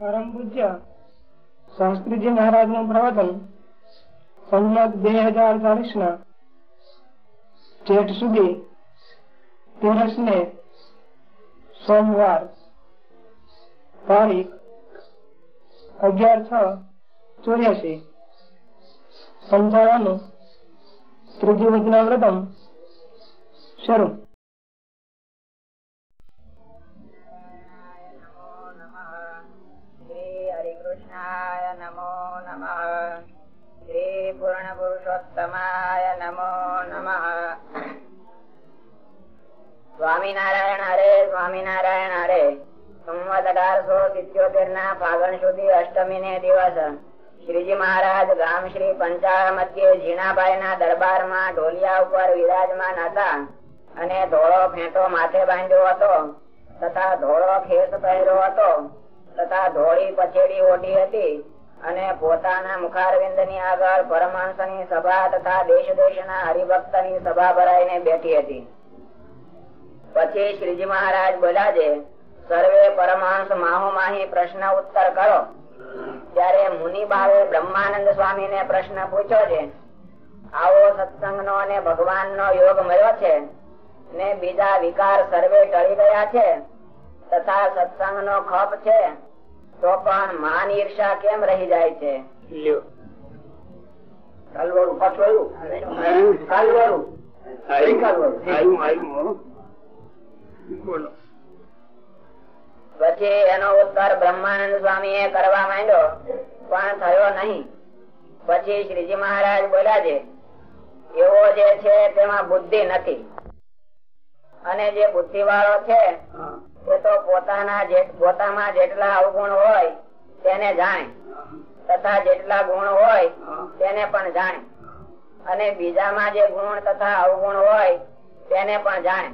પરમ પૂજ્ય શાસ્ત્રીજી મહારાજનું પ્રવચન સંમત બે હજાર ચાલીસ ના જેઠ સુધી તેરસ ને સોમવાર તારીખ અગિયાર છ ચોર્યાસી સંચાલવાનું ત્રીજી વચનાવ્રતમ શરૂ શ્રી. શ્રી પૂર્ણ પુરુષોત્તમાય નમો નમઃ સ્વામિનારાયણ હરે સ્વામિનારાયણ હરે સંવત અઢારસો સિત્યોતેર ના ફાગણ સુધી અષ્ટમી ને દિવસ શ્રીજી મહારાજ ગામ શ્રી પંચાળ મધ્યે ઝીણાભાઈ ના દરબારમાં ઢોલિયા ઉપર વિરાજમાન હતા અને ધોળો ફેંટો માથે બાંધ્યો હતો તથા ધોળો ખેસ પહેર્યો હતો તથા ધોળી પછેડી ઓઢી હતી અને પોતાના મુખારવિંદની આગળ પરમાંશની સભા તથા દેશ દેશ ના હરિભક્તની સભા ભરાઈને બેઠી હતી. પછી શ્રીજી મહારાજ બોલ્યા છે, સર્વે પરમાંશ માહો માહી પ્રશ્ન ઉત્તર કરો. ત્યારે મુનિ ભાવે બ્રહ્માનંદ સ્વામી ને પ્રશ્ન પૂછ્યો છે, આવો સત્સંગ નો અને ભગવાન નો યોગ મળ્યો છે? ને બીજા વિકાર સર્વે ટળી ગયા છે? તથા સત્સંગ નો ખપ છે? તો પણ માન ઈર્ષા કેમ રહી જાય છે? આવ્યું? પછી એનો ઉત્તર બ્રહ્માનંદ સ્વામી એ કરવા માંડ્યો પણ થયો નહીં. પછી શ્રીજી મહારાજ બોલ્યા છે એવો જે છે તેમાં બુદ્ધિ નથી. અને જે બુદ્ધિ વાળો છે એ પોતાના પોતામાં જેટલા અવગુણ હોય, તેને જાણે. તથા જેટલા ગુણ હોય, તેને પણ જાણે. અને બીજામાં જે ગુણ તથા અવગુણ હોય, તેને પણ જાણે.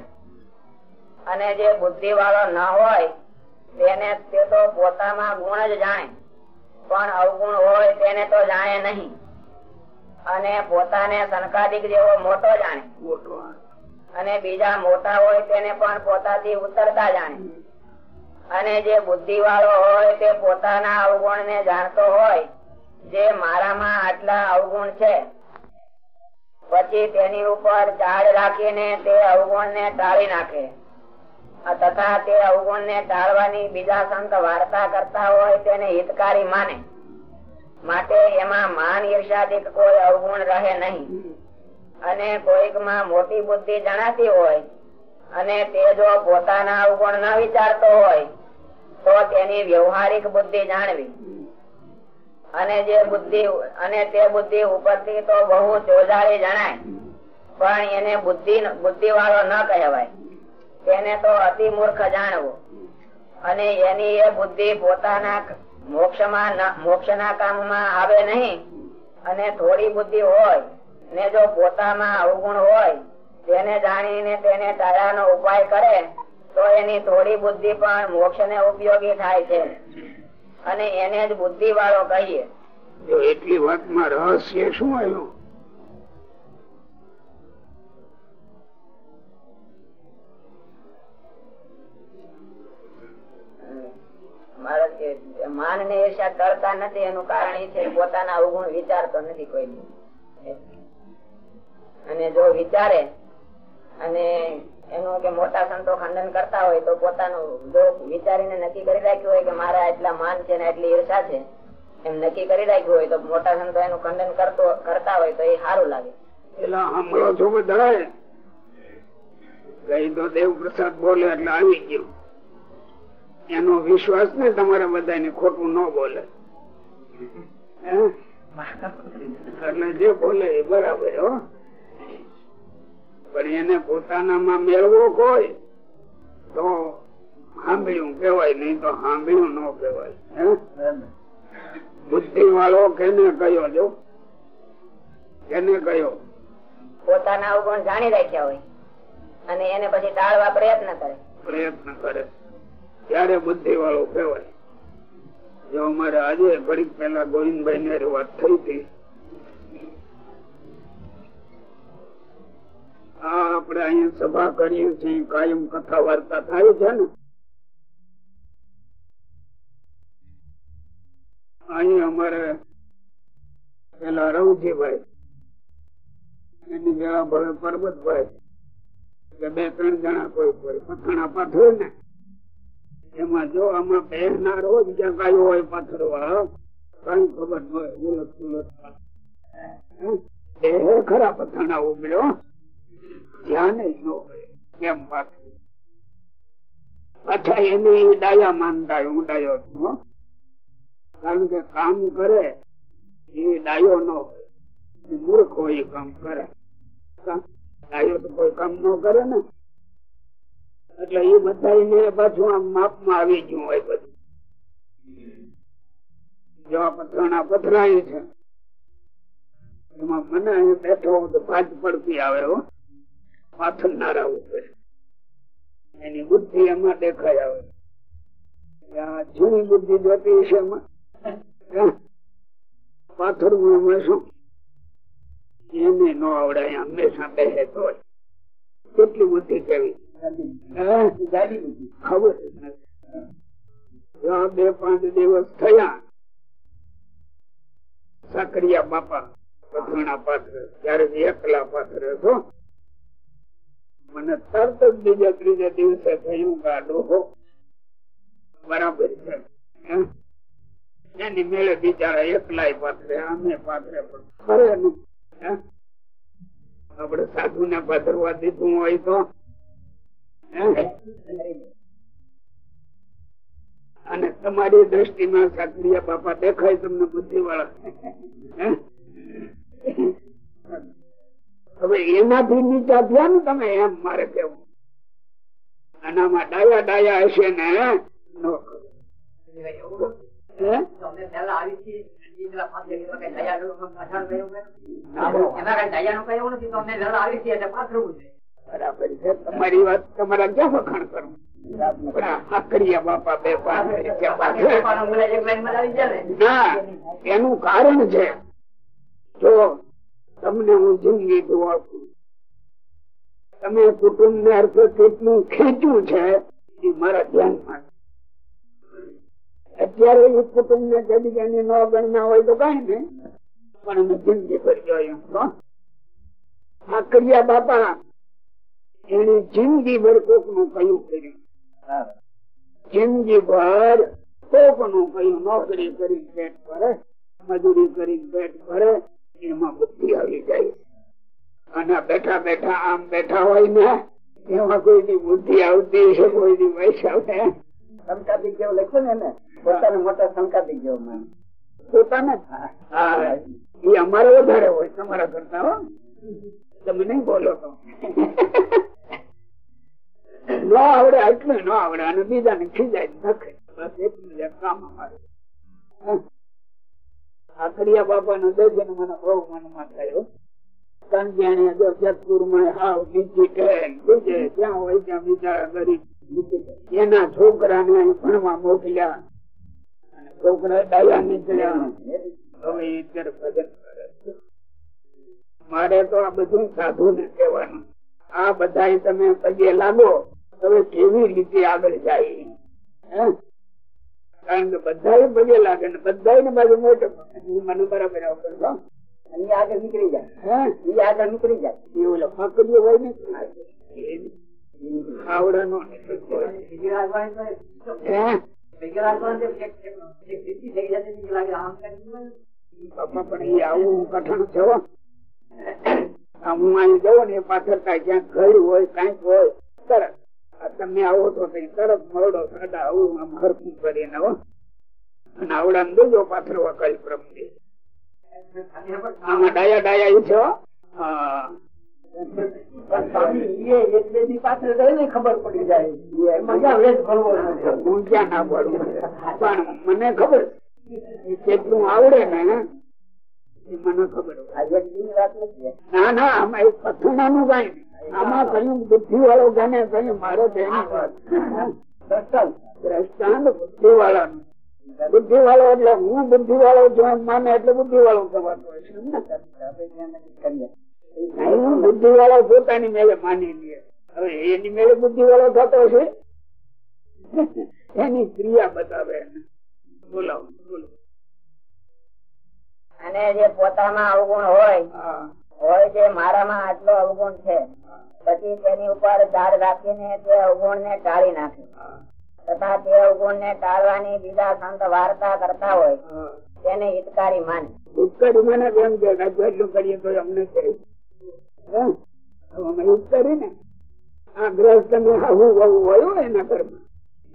અને જે બુદ્ધિ વાળો ન હોય, તેને તે તો પોતામાં ગુણ જ જાણે. પણ અવગુણ હોય, તેને તો જાણે નહીં. અને પોતાને સંકાદિક જેવો મોટો જાણે. મોટો અને બીજા મોટા હોય તેને પણ પોતાથી ઉતરતા જાણે. અને જે બુદ્ધિ વાળો હોય તે પોતાના અવગુણ ને જાણતો હોય, જે મારામાં આટલા અવગુણ છે. પછી તેની ઉપર ચાળ રાખીને તે અવગુણ ને ટાળી નાખે. તથા તે અવગુણ ને ટાળવાની બીજા સંત વાર્તા કરતા હોય તેને હિતકારી માને. માટે એમાં માન ઈર્ષાદિક કોઈ અવગુણ રહે નહીં. અને કોઈકમાં મોટી બુદ્ધિ જણાતી હોય અને તે જો પોતાના અવગુણ ના વિચારતો હોય, તો તેની વ્યવહારિક બુદ્ધિ જાણવી. અને જે બુદ્ધિ, અને તે બુદ્ધિ ઉપરથી તો બહુ ચોજાળી જણાય. પણ એને બુદ્ધિ બુદ્ધિ વાળો ન કહેવાય. તેને તો અતિ મૂર્ખ જાણવું. અને એની એ બુદ્ધિ પોતાના મોક્ષમાં મોક્ષ ના કામમાં આવે નહીં. અને થોડી બુદ્ધિ હોય ને જો પોતામાં અવગુણ હોય તેને જાણીને તેને ટાળાનો ઉપાય કરે તો એની થોડી બુદ્ધિ પણ મોક્ષ ઉપયોગી થાય છે. અને એને જ બુદ્ધિ વાળો કહીએ એટલી વાતમાં રહસ્ય શું આવ્યું? માન ને ઈર્ષા કરતા નથી એનું કારણ એ છે પોતાના અવગુણ વિચારતો નથી કોઈ. અને જો વિચારે અને એનું કે મોટા સંતો ખંડન કરતા હોય તો પોતાનું જો વિચારીને નક્કી કરી રાખ્યું હોય કે મારા એટલા માન છે ને એટલી ઈર્ષા છે એમ નક્કી કરી રાખ્યું હોય તો મોટા સંતો એનું ખંડન કરતો કરતા હોય તો એ સારું લાગે. બધા તો દેવ પ્રસાદ બોલે એટલે આવી ગયું. એનો વિશ્વાસ ને તમારા બધાને ખોટું ન બોલે. હે? એટલે જે બોલે એ બરાબર હો. પણ એને પોતાનામાં મેળવો કોઈ તો સાંભળ્યું કેવાય નહીં તો સાંભળ્યું ન કેવાય બુદ્ધિ વાળો કેને કયો જો? કેને કયો? પોતાના અવગુણ જાણી રાખ્યા હોય અને એને પછી ટાળવા પ્રયત્ન કરે. પ્રયત્ન કરે. ત્યારે બુદ્ધિ વાળો કેવાય જો અમારે આજે ઘડીક પેલા ગોવિંદભાઈ ની વાત થઈ હતી આપણે અહીંયા સભા કરીએ છીએ, કાયમ કથા વાર્તા થાય છે ને. અહીં અમારે પેલા રવજીભાઈ, એની પેલા ભલે પરબતભાઈ કે બે ત્રણ જણા કોઈ કોઈ પથાણા પાથરે ને, એમાં જો આમાં પહેરનાર રોજ ક્યાં કયું હોય પાથરવા કઈ ખબર ન હોય ઉલટ સુલટ એ ખરા પથાણા ઉભર્યો ધ્યાન કેમ પાથરું પાછા એની ડાયા માનતા હું ડાયો છું કારણ કે કામ કરે, એ ડાયો ન મૂર્ખ હોય કામ કરે. ડાયો તો કોઈ કામ ન કરે ને. એટલે એ બધા પાછું આમ માપમાં આવી ગયું હોય બધું. જેવા પથરાણા પથરાય છે. એમાં મને અહીંયા બેઠો તો પાંચ પડતી આવે હો. પાથરનારા ઉપર એની બુદ્ધિ એમાં દેખાય આવે. જૂની બુદ્ધિ જોતી છે એમાં? શું? એને ન આવડાય, હંમેશા બેસે તો કેટલી બુદ્ધિ કેવી? ખબર નથી. બે પાંચ દિવસ થયા. સાકરિયા બાપા પથરણા પાત્ર ત્યારે એકલા પાત્ર છો મને તરત જ બીજા ત્રીજા દિવસે થયું ગાડો બરાબર છે? એની મેળે બિચારા એકલાય પાથરે, આમે પાથરે પણ ખરે નહીં. આપડે સાધુ ને પાથરવા દીધું હોય તો? અને તમારી દ્રષ્ટિમાં સાકરિયા બાપા દેખાય તમને બુદ્ધિ વાળા હવે એનાથી નીચા થયા ને તમે એમ મારે કેવું આનામાં ડાયા ડાયા હશે ને નો? બરાબર છે. તમારી વાત તમારા ક્યાં વખાણ કરું? પણ બાપા બે પાસે ના એનું કારણ છે. જો તમને હું જિંદગી આપું. તમે કુટુંબ ને અર્થે કેટલું ખેંચ્યું છે, એ મારા ધ્યાનમાં અત્યારે એ કુટુંબ ને કદી કઈ ન ગણના હોય તો કઈ ને પણ અમે જિંદગી ભર જોયું તો. કર્યા બાપા એને જિંદગી ભર કોકનું કયું કર્યું? જિંદગી ભર કોકનું કયું? નોકરી કરી, પેટ ભરે, મજૂરી કરી, પેટ ભરે એમાં બુદ્ધિ આવી જાય. અને બેઠા બેઠા આમ બેઠા હોય ને એમાં કોઈની બુદ્ધિ આવતી છે કોઈની આવે સંકાતિક જેવું લખ્યું ને એને પોતાને મોટા સંકાતિક જેવું મને. પોતાને એ અમારે વધારે હોય તમારા કરતા હો. તમે નહીં બોલો તો. ન આવડે આટલું ન આવડે અને બીજાને ખીજાય નખે. બસ એટલું કામ અમારે. આખડિયા બાપા નો દર્શન મને બહુ મનમાં થયો. જ્યાં હોય ત્યાં મોકલ્યા. છોકરા નીકળ્યા. મારે તો આ બધું સાધુ ને કહેવાનું. આ બધા તમે પગે લાગો તમે કેવી રીતે આગળ જાય? કારણ કે બધા પગે લાગે ને બધા ને બાજુ મોટો મને બરાબર આવડે છે. આગળ નીકળી જાય. હા? એ આગળ નીકળી જાય. એ ઓલો ફકડીયો હોય ને? એ આવડે નો નીકળતો હોય. બીજી રાજવાણી તો હે? બીજી રાજવાણી તો એક- એક- એક દીકરી થઈ જતી બીજી લાગે આમ કરીને બાપા પણ એ આવું કઠણ છે હો. અહીં જવું ને એ પાછળ કઈ ક્યાંક ઘર હોય કાંઈક હોય તરત. તમે આવો તો તરત મળો સાડા આવું આમ ખરખું કરીને હો. અને આવડા ને દેજો પાથરવા કઈ પ્રમદે આમાં ડાયા ડાયા ઈ છે દી ના મને ખબર કેટલું આવડે ને મને ખબર ના ના આમાં એક પથ્થરનાનું કઈ. આમાં કયું બુદ્ધિ વાળો ગણે કયું મારો વાત દ્રષ્ટાંત. બુદ્ધિ વાળાનું બુદ્ધિ વાળો એટલે હું બુદ્ધિ વાળો છું માને એટલે બુદ્ધિ વાળો થવાનું. હું બુદ્ધિ વાળો પોતાની મેળે માની લે હવે એની મેળે બુદ્ધિ વાળો થતો છે? એની ક્રિયા બતાવે બોલાવો બોલો. અને જે પોતામાં અવગુણ હોય હા. હોય કે મારામાં આટલો અવગુણ છે, પછી તેની ઉપર ધાર રાખીને તે અવગુણ ને ટાળી નાખે. તથા તે અવગુણ ને ટાળવાની બીજા સંત વાર્તા કરતા હોય, તેને હિતકારી માને. હિતકારી મને એમ કે? એટલું કરીએ તો અમને ઉત્તરી ને આ ગ્રસ્ત ને આવું બહુ હોય એના ઘરમાં.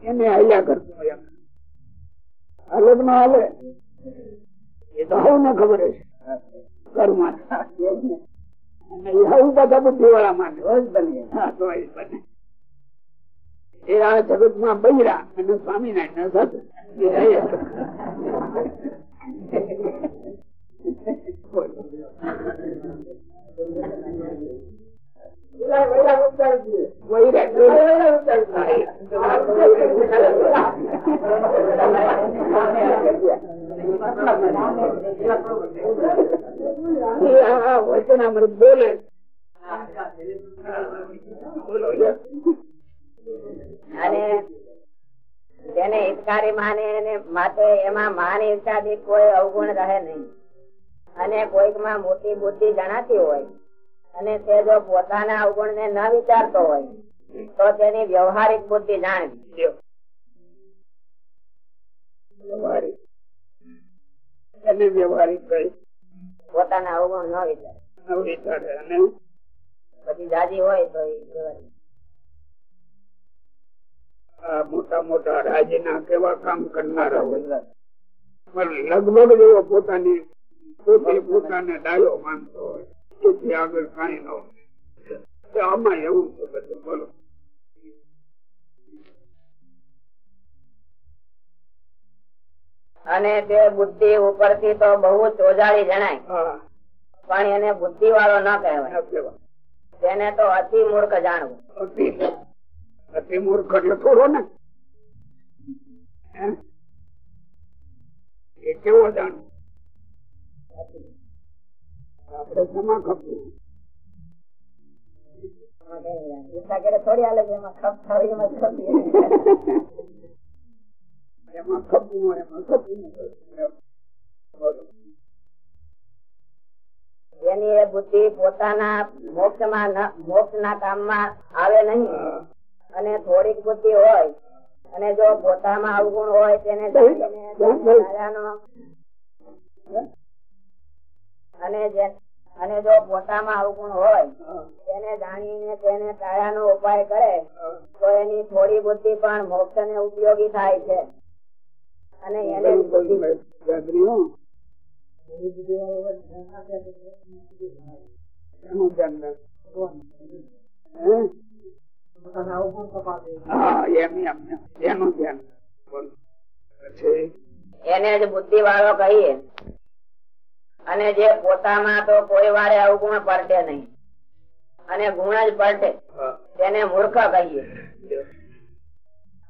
એને હલ્યા કરતો હોય હાલતમાં હાલે એ તો હું ખબર છે ઘરમાં અને એ બધા બુદ્ધિ વાળા માને બને. એ આ જગતમાં બૈરા અને સ્વામિનારાયણ અને તેને હિતકારી માને માટે એમાં માન ઈર્ષાથી કોઈ અવગુણ રહે નહીં. અને કોઈકમાં મોટી બુદ્ધિ જણાતી હોય અને તે જો પોતાના અવગુણ ને ન વિચારતો હોય, તો તેની વ્યવહારિક બુદ્ધિ જાણવી. વ્યવહારિક. પોતાના અવગુણ ન વિચારે. પછી દાદી હોય તો મોટા મોટા રાજ્યના કેવા કામ કરનારા હોય? લગભગ જેવો પોતાની પોતે પોતાને ડાયો માનતો હોય. તેથી આગળ કઈ ન હોય. આમાં એવું છે બધું બોલો. અને તે બુદ્ધિ ઉપરથી તો બહુ ચોજાળી જણાય. પણ એને બુદ્ધિ વાળો ન કહેવાય. તેને તો અતિ મૂર્ખ જાણવું. અતિ મૂર્ખ એટલે થોડો ને. એ કેવો જાણવું? આપડે શેમાં ખપવું થોડી હાલે ખપ થવી એમાં ખપવું એમાં ખપવું એની એ બુદ્ધિ પોતાના મોક્ષમાં મોક્ષ ના કામમાં આવે નહીં. અને થોડીક બુદ્ધિ હોય અને જો પોતામાં અવગુણ હોય તેને જાણીને તેને અને અને જો પોતામાં અવગુણ હોય તેને જાણીને તેને ટાળાનો ઉપાય કરે તો એની થોડી બુદ્ધિ પણ મોક્ષ ને ઉપયોગી થાય છે. અને એને જ બુદ્ધિ વાળો કહીએ. અને જે પોતામાં તો કોઈ વારે અવગુણ પડશે નહીં. અને ગુણ જ પડશે તેને મૂર્ખ કહીએ.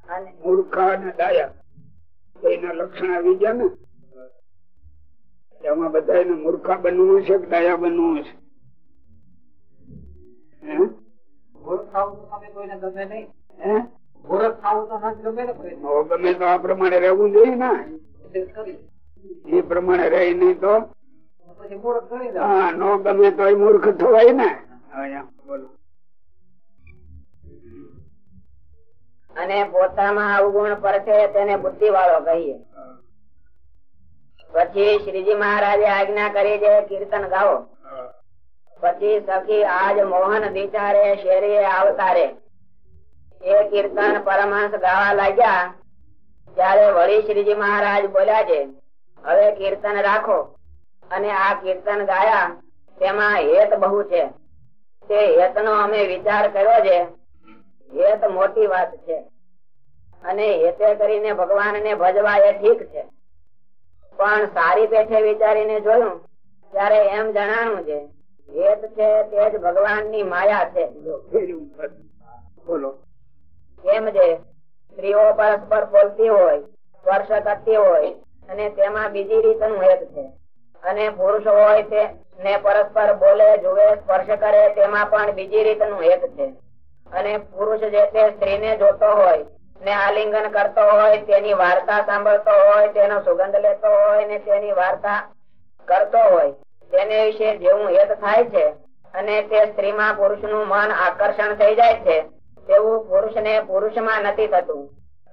અને મૂર્ખા અને ડાયા. એના લક્ષણ આવી ગયા ને એમાં બધા એને મૂર્ખા બનવું છે કે ડાયા બનવું છે? ગમે તો આ પ્રમાણે રહેવું જોઈએ ને. એ પ્રમાણે રહી નહીં તો? હા નો ગમે તો એ મૂર્ખ થવાય ને. બોલો. અને પોતામાં અવગુણ પડશે તેને બુદ્ધિ વાળો કહીએ. પછી શ્રીજી મહારાજે આજ્ઞા કરી છે કીર્તન ગાઓ. પછી સખી આજ મોહન વિચારે શેરીએ આવતારે. એ કીર્તન પરમહંસ ગાવા લાગ્યા. ત્યારે વળી શ્રીજી મહારાજ બોલ્યા છે હવે કીર્તન રાખો. અને આ કીર્તન ગાયા. તેમાં હેત બહુ છે. તે હેત નો અમે વિચાર કર્યો છે. હેત મોટી વાત છે. અને હેતે કરીને ભગવાન ને ભજવા એ ઠીક છે. પણ સારી પેઠે વિચારીને જોયું ત્યારે એમ જણાનું છે હેત છે તે જ ભગવાનની માયા છે. બોલો. કેમ છે સ્ત્રીઓ પરસ્પર બોલતી હોય સ્પર્શ કરતી હોય અને તેમાં બીજી રીતનું હેત છે. અને પુરુષ હોય તે ને પરસ્પર બોલે જુએ સ્પર્શ કરે તેમાં પણ બીજી રીતનું હેત છે. અને પુરુષ જે તે સ્ત્રીને જોતો હોય, ને આલિંગન કરતો હોય, તેની વાર્તા સાંભળતો હોય, તેનો સુગંધ લેતો હોય, ને તેની વાર્તા કરતો હોય, તેને વિશે જેવું હેત થાય છે, અને તે સ્ત્રીમાં પુરુષનું મન આકર્ષણ થઈ જાય છે, તેવું પુરુષ ને પુરુષમાં નથી થતું.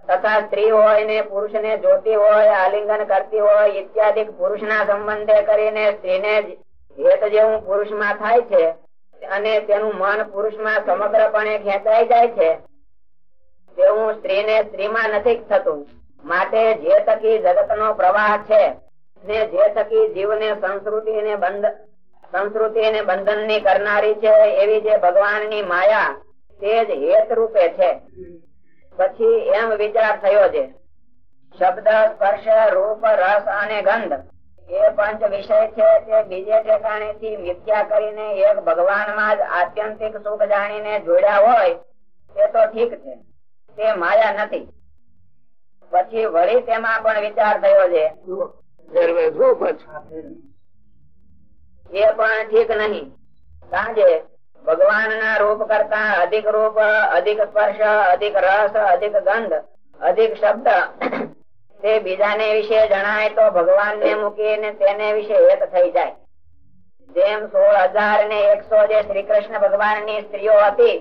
તથા સ્ત્રી હોય ને પુરુષ ને જોતી હોય, આલિંગન કરતી હોય ઇત્યાદિ પુરુષ ના સંબંધે કરીને સ્ત્રીને હેત જેવું પુરુષમાં થાય છે અને તેનું મન પુરુષમાં સમગ્રપણે ખેંચાઈ જાય છે. તેવું સ્ત્રીને સ્ત્રીમાં નથી થતું. માટે જે થકી જગત નો પ્રવાહ છે, ને જે થકી જીવને સંસ્કૃતિ ને બંધ સંસ્કૃતિ ને બંધનની કરનારી છે, એવી જે ભગવાનની માયા, તે જ હેત રૂપે છે. પછી એમ વિચાર થયો છે. શબ્દ, સ્પર્શ, રૂપ, રસ અને ગંધ એ પંચ વિષય છે તે બીજે ઠેકાણે થી મિથ્યા કરીને એક ભગવાનમાં જ આત્યંતિક સુખ જાણીને જોડ્યા હોય, તે તો ઠીક છે, તે માયા નથી. પછી વળી તેમાં પણ વિચાર થયો છે. એ પણ ઠીક નહીં. સાંજે ભગવાન ના રૂપ કરતા અધિક રૂપ, અધિક સ્પર્શ, અધિક રસ, અધિક ગંધ, અધિક શબ્દ તે બીજાને વિશે જણાય તો ભગવાન ને મૂકીને તેને વિશે એક થઈ જાય. જેમ સોળ હજાર ને એકસો જે શ્રી કૃષ્ણ ભગવાનની સ્ત્રીઓ હતી,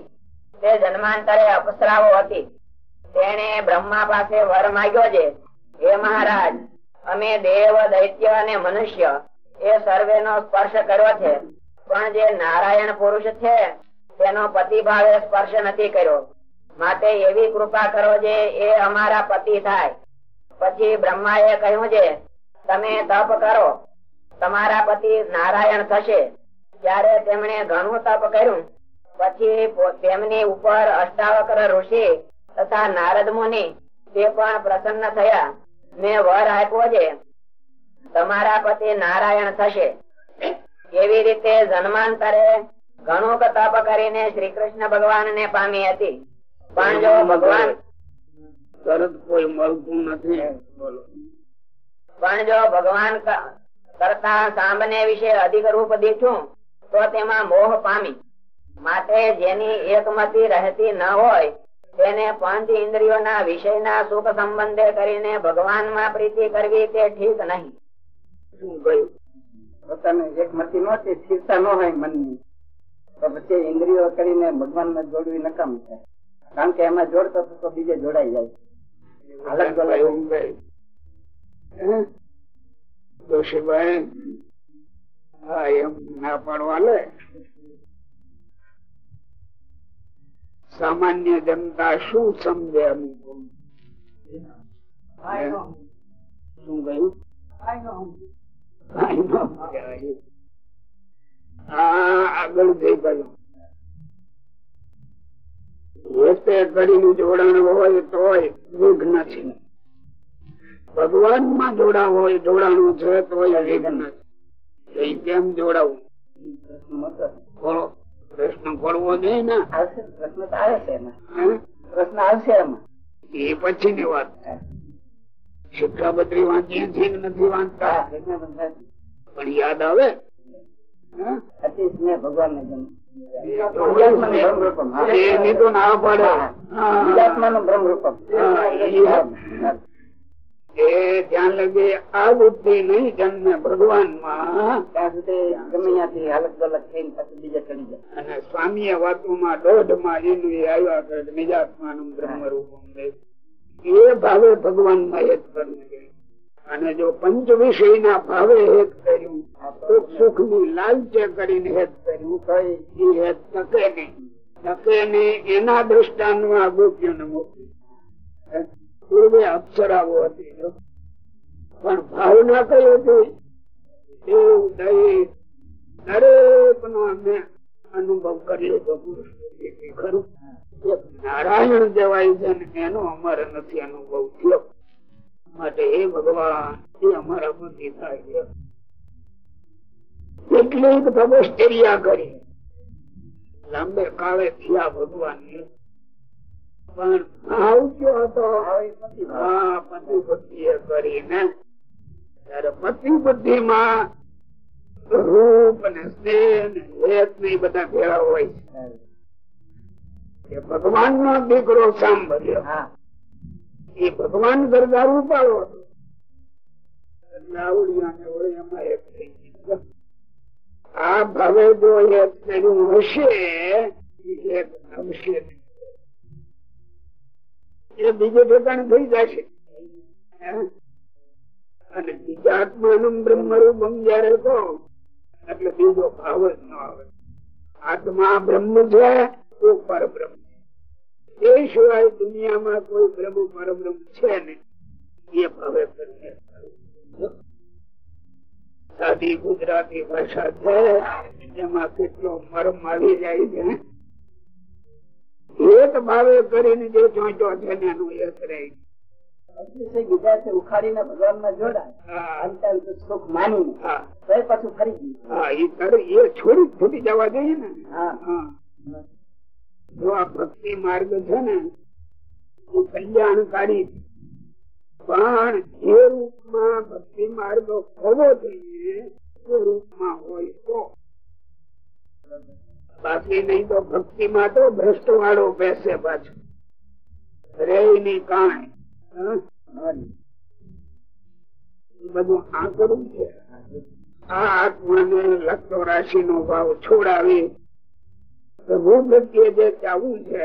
તે જન્માંતરે અપસરાઓ હતી. તેને બ્રહ્મા પાસે વર માગ્યો છે, હે મહારાજ, અમે દેવ, દૈત્ય અને મનુષ્ય એ સર્વે નો સ્પર્શ કર્યો છે. પણ જે નારાયણ પુરુષ છે, તેનો પતિ ભાવે સ્પર્શ નથી કર્યો. માટે એવી કૃપા કરો જે એ અમારા પતિ થાય. પછી બ્રહ્મા એ કહ્યું છે તમે તપ કરો. તમારા પતિ નારાયણ થશે. ત્યારે તેમણે ઘણું તપ કર્યું. પછી તેમની ઉપર અષ્ટાવક્ર ઋષિ તથા નારદ મુનિ તે પણ પ્રસન્ન થયા મેં વર આપ્યો છે. તમારા પતિ નારાયણ થશે. એવી રીતે જન્માંતરે ઘણું તપ કરીને શ્રી કૃષ્ણ ભગવાન ને પામી હતી. પણ જો ભગવાન તરત કોઈ મળતું નથી. પણ જો ભગવાન કરતા સામને વિશે અધિક રૂપ દેખું તો તેમાં મોહ પામી. માટે જેની એકમતી રહેતી ન હોય તેને પંચ ઇન્દ્રિયોના વિષયના સુખ સંબંધે કરીને ભગવાનમાં પ્રીતિ કરવી તે ઠીક નહીં. શું કહ્યું પોતાને એકમતી નહોતી સ્થિરતા ન હોય મનની. તો પછી ઇન્દ્રિયો કરીને ભગવાન ને જોડવી નકામ છે કારણ કે એમાં જોડતો તો બીજે જોડાઈ જાય. અલગ અલગ કહ્યું કે, હે? હા એમ ના પાડવા લે. સામાન્ય જનતા શું સમજે અમુક શું કહ્યું? આગળ જઈ ગયું. વેતે કરીને જોડાણ હોય તોય વિઘ્ન છે ભગવાનમાં જોડાવ હોય જોડાણું છે તોય વિઘ્ન છે એ કેમ જોડાવું? બોલો. પ્રશ્ન ખોલવો જોઈએ ને? પ્રશ્ન તો આવે છે પ્રશ્ન આવશે એમાં. એ પછી ની વાત શિક્ષાપત્રી વાંચીએ છીએ નથી વાંચતા? પણ યાદ આવે? ભગવાન ને ગમે એ. એ ભગવાનમાં અને સ્વામી વાતોમાં દોઢમાં એનું એ આવ્યા કરે નિજાત્માનું બ્રહ્મ રૂપમ એ ભાવે ભગવાનમાં હેત કરવું જોઈએ અને જો પંચ વિષય ભાવે હેત કર્યું સુખની લાલચે કરીને હેત કર્યું. તો એ હેત તકે નહીં. તકે નહીં, એના દ્રષ્ટાંતમાં ગોપ્યો ને મોકલી પૂર્વે અપ્સરાઓ હતી. પણ ભાવના કઈ હતી? એવું દહી દરેક નો અમે અનુભવ કર્યો તો ખરું. નારાયણ જવાય છે એનો અમારે નથી અનુભવ થયો. માટે એ ભગવાન અમારા બુદ્ધિ થાય કેટલીક તપશ્ચર્યા કરી. લાંબે કાળે થયા ભગવાન બુદ્ધિ કરીને. ત્યારે પતિ બુદ્ધિ રૂપ ને સ્નેહ ને હેત ને બધા ભેળા હોય ભગવાન નો દીકરો સાંભળ્યો. એ ભગવાન કરતા ઉપાડો. હતો એટલે આવડિયા ને વળી આ ભાવે જો એક કર્યું હશે, એ બીજે ઠેકાણે થઈ જશે? અને બીજા આત્માનું બ્રહ્મરૂપમ જયારે કહો, એટલે બીજો ભાવ જ ન આવે. આત્મા બ્રહ્મ છે, તો પરબ્રહ્મ. એ સિવાય દુનિયામાં કોઈ પ્રભુ પરબ્રહ્મ છે ને એ ભાવે કરીને સાદી ગુજરાતી ભાષા છે એમાં કેટલો મરમ આવી જાય છે. એક ભાવે કરીને જે ચોંચો છે ને એનું એક રહે. ઉખાડીને ભગવાનમાં જોડાય. હા. અંતર સુખ માનીને. હા. પાછું ફરી ગયું. હા એ છોડી છૂટી જવા જોઈએ ને. હા. હા. જો આ ભક્તિ માર્ગ છે ને એ કલ્યાણકારી. પણ એ રૂપમાં ભક્તિ માર્ગ હોવો જોઈએ, એ રૂપમાં હોય તો. બાકી નહીં તો ભક્તિ માં તો ભ્રષ્ટ વાળો બેસે પાછો. રે ની? એ બધું આંકડું છે. આ આત્માને લગતો રાશિ નો ભાવ છોડાવી પ્રભુ પ્રત્યે જે ચાવું છે.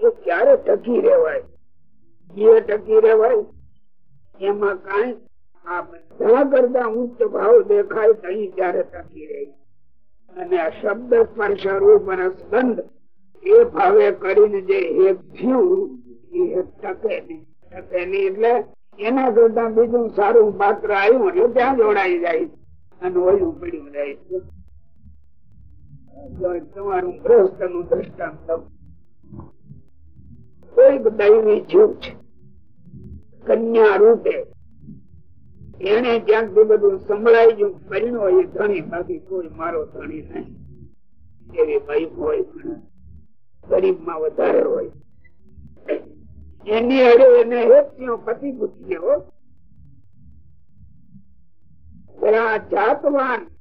એ ક્યારે ટકી રહેવાય? જે ટકી રહેવાય, એમાં કઈ આ બધા કરતા ઉચ્ચ ભાવ દેખાય તઈ ત્યારે ટકી રહે. અને આ શબ્દ સ્પર્શ રૂપ અને સ્કંદ એ ભાવે કરીને જે એક થયું એ ટકે નહીં. ટકે નહીં એટલે એના કરતા બીજું સારું પાત્ર આવ્યું એટલે ત્યાં જોડાઈ જાય અને ઓયું પડ્યું જાય પણ ગરીબમાં વધારે હોય. એની અડે એને હેત્યો પતિ પૂછ્યો જાતવાન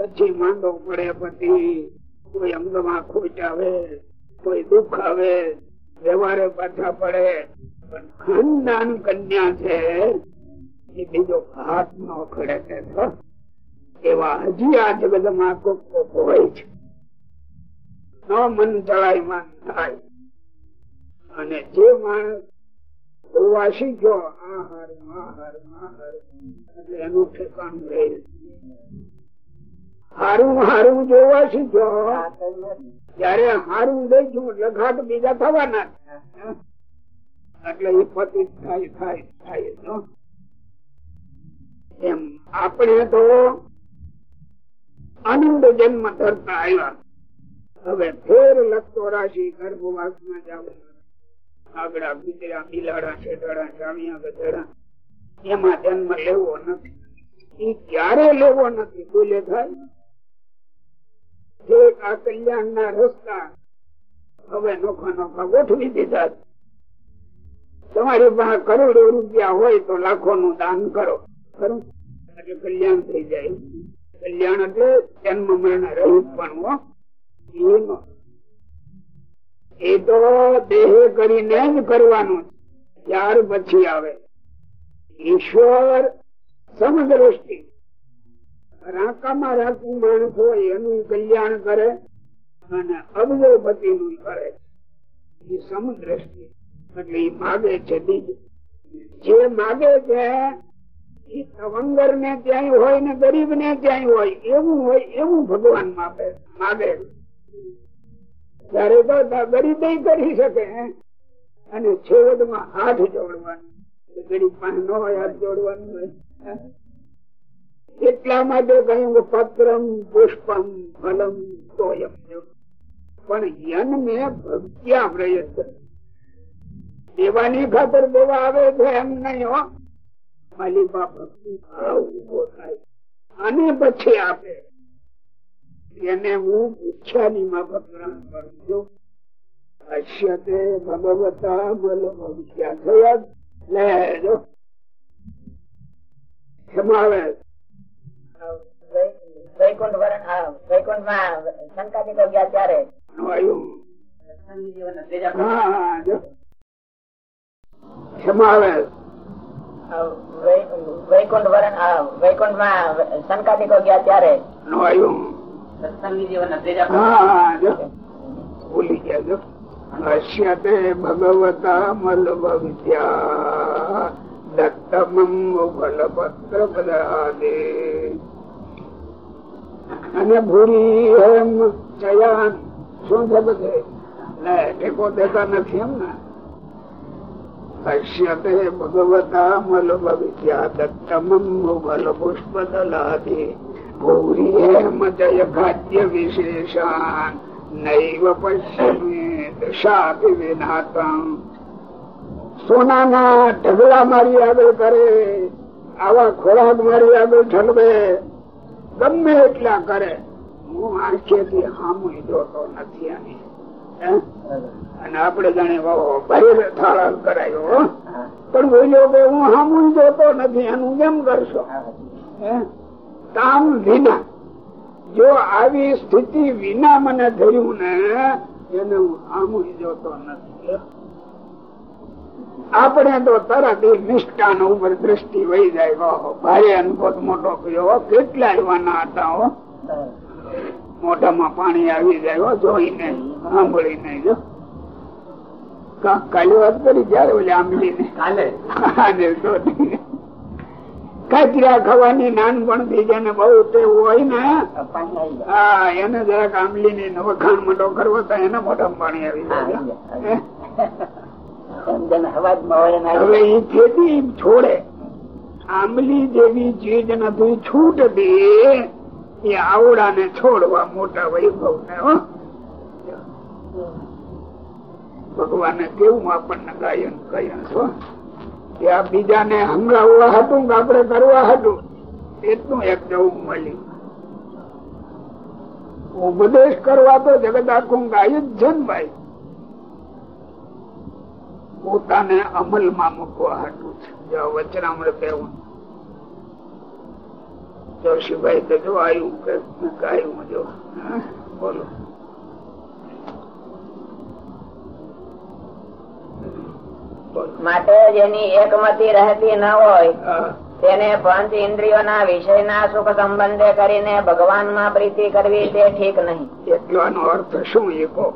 પછી માંદો પડે પછી કોઈ અંગમાં ખોટ આવે, કોઈ દુઃખ આવે, વ્યવહારે પાછા પડે. પણ ખાનદાન કન્યા છે, એ બીજો હાથ નો ખડે છે એવા હજી આ જગતમાં કોક હોય છે. ન મન ચડાય, માન થાય. અને જે માણસ જોવા શીખ્યો, આહાર આહાર આહાર, એટલે એનું ઠેકાણું રહે. હારું હારું જોવા શીખ્યો. ત્યારે હારું દઈશું એટલે ઘાટ બીજા થવાના. એટલે એ પતિ થાય થાય થાય એમ આપણે તો આનંદ જન્મ ધરતા આવ્યા. હવે ફેર લખતો રાશિ ગર્ભવાસમાં જાવ. આગળ ગુજરા બિલાડા શેઠાડા જામિયા ગધેડા. એમાં જન્મ લેવો નથી. એ ક્યારે લેવો નથી? બોલે થાય. કલ્યાણ ના રસ્તા હવે નોખા નોખા તમારી પાસે કરોડો રૂપિયા હોય તો લાખો નું દાન કરો. કલ્યાણ થઈ જાય. કલ્યાણ એટલે જન્મ મરણ રહિત પણ. એ તો દેહ કરીને જ કરવાનું. ત્યાર પછી આવે. ઈશ્વર સમદ્રષ્ટિ. રાકામાં રાખવું માણસ હોય એનું કલ્યાણ કરે અને અબજોપતિ નું કરે. એ સમદ્રષ્ટિ એટલે એ માગે છે જે માગે છે એ તવંગર ને ક્યાંય હોય ને ગરીબ ને ક્યાંય હોય, એવું હોય એવું ભગવાન માગે માગે. ત્યારે તો ગરીબ કરી શકે. અને છેવટમાં હાથ જોડવાનું. ગરીબ પાસે ન હોય હાથ જોડવાનું. હોય એટલા માટે કહ્યું કે પત્રમ, પુષ્પમ, ફલમ તોયમ પણ યન ને ભક્ત્યા પ્રયત્ન દેવાની ખાતર દેવા આવે છે એમ નહીં હો. માલિકા ભક્તિ ભાવ ઊભો થાય. અને પછી આપે. એને હું પૂછ્યાની માફક ગ્રહણ કરું છું. અશ્યતે ભગવતા મલ ભવિષ્યા થયા લેજો સમાવે વૈકુંઠ વરણ આ વૈકુંઠમાં શંકાજી તો ગયા ત્યારે. વૈકુંઠ વરણ વૈકુંઠમાં સંકાતિકો ગયા ત્યારે. ભૂલી ગયા ભગવતા મલભ વિદ્યા અને ભૂરી એમ ચયાન શું છે બધે? ને ટેકો દેતા નથી એમ ને હસ્યતે ભગવતા સોનાના ઢગલા મારી આગળ કરે, આવા ખોરાક મારી આગળ ઠલવે, ગમે એટલા કરે. હું આંખેથી હામું જોતો નથી આની? અને આપડે જાણે કરાયો પણ બોલ્યો કે હું હામું જોતો નથી એનું કેમ કરશો? કામ વિના. જો આવી સ્થિતિ વિના મને થયું ને, એને હું આમ જોતો નથી. આપણે તો તરત એ નિષ્ઠાન ઉપર દ્રષ્ટિ વહી જાય ભારે અનુભવ મોટો કર્યો કેટલા એવાના હતા હો. મોઢામાં પાણી આવી જાય જોઈને સાંભળીને જો. કાલે વાત કરી જયારે ઓલી આંબલી ને કાલે કચરા તો. નાનપણ ખાવાની નાનપણથી જેને બહુ ટેવ હોય ને. હા એને જરાક આંબલી ની વખાણ મોટો કરવો તો એને મોઢામાં પાણી આવી જાય. હવે એ ખેતી છોડે આંબલી જેવી ચીજ નથી છૂટતી એ આવડા ને છોડવા મોટા વૈભવ ને ભગવાને કેવું આપણને ગાયન કહ્યું છો કે આ બીજાને હંગાવવા હતું કે આપણે કરવા હતું એટલું એક જવું મળ્યું. ઉપદેશ કરવા તો જગત આખું ગાયું જ છે ને ભાઈ. પોતાને અમલમાં મૂકવા હાટું છે. જો એવું જોશીભાઈ તો જો આવ્યું કે આવ્યું જો. બોલો બોલો. માટે જેની એકમતી રહેતી ન હોય તેને પંચ ઇન્દ્રિયોના વિષયના સુખ સંબંધે કરીને ભગવાનમાં પ્રીતિ કરવી તે ઠીક નહીં. એટલાનો અર્થ શું એ કહો?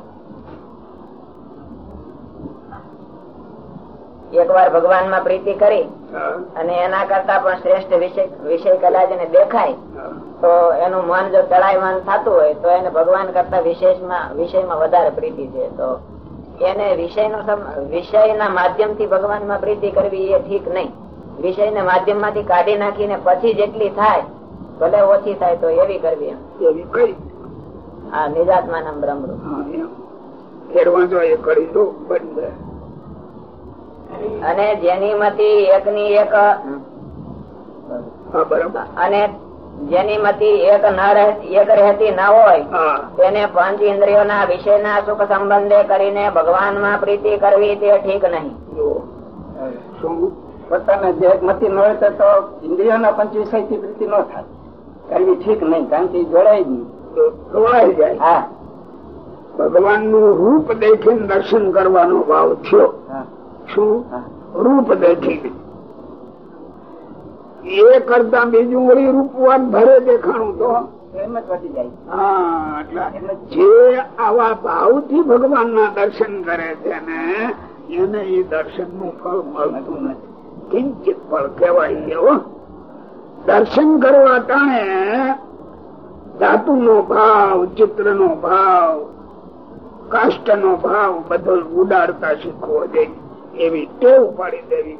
એકવાર ભગવાનમાં પ્રીતિ કરી અને એના કરતા પણ શ્રેષ્ઠ વિષય કદાચ એને દેખાય તો એનું મન જો ચડાયમાન થતું હોય તો એને ભગવાન કરતા વિશેષમાં વિષયમાં વધારે પ્રીતિ છે. તો એને વિષયનો વિષયના માધ્યમથી ભગવાનમાં પ્રીતિ કરવી એ ઠીક નહીં. વિષયના માધ્યમમાંથી કાઢી નાખીને પછી જેટલી થાય ભલે ઓછી થાય તો એવી કરવી એમ. હા બ્રહ્મરૂપ. હા, એમ. ફેરવા જો એ કરી દો બંધ. અને જેની મતી એક ની એક અને જેની મતી એક એક રહેતી ના હોય તેને પંચ ઇન્દ્રિયોના વિષયના સુખ સંબંધે કરીને ભગવાનમાં પ્રીતિ કરવી તે ઠીક નહીં. પોતાને જે મતી ન હોય તો ઇન્દ્રિયોના પંચ વિષયથી પ્રીતિ ન થાય. કરવી ઠીક નહીં કારણ કે જોડાય નહીં. જોડાઈ જાય. હા. ભગવાનનું રૂપ દેખીને દર્શન કરવાનો ભાવ થયો. હા. શું? રૂપ દેખીને એ કરતા બીજું વળી રૂપવાન ભરે દેખાણું તો. જ આવા ભાવથી ભગવાન ના દર્શન કરે છે ને એને એ દર્શનનું ફળ મળતું નથી. કિંચિત ફળ કહેવાય એવો દર્શન કરવા ટાણે ધાતુ નો ભાવ ચિત્ર નો ભાવ કાષ્ટ નો ભાવ બધો ઉડાડતા શીખવો જોઈએ. એવી ટેવ પાડી દેવી.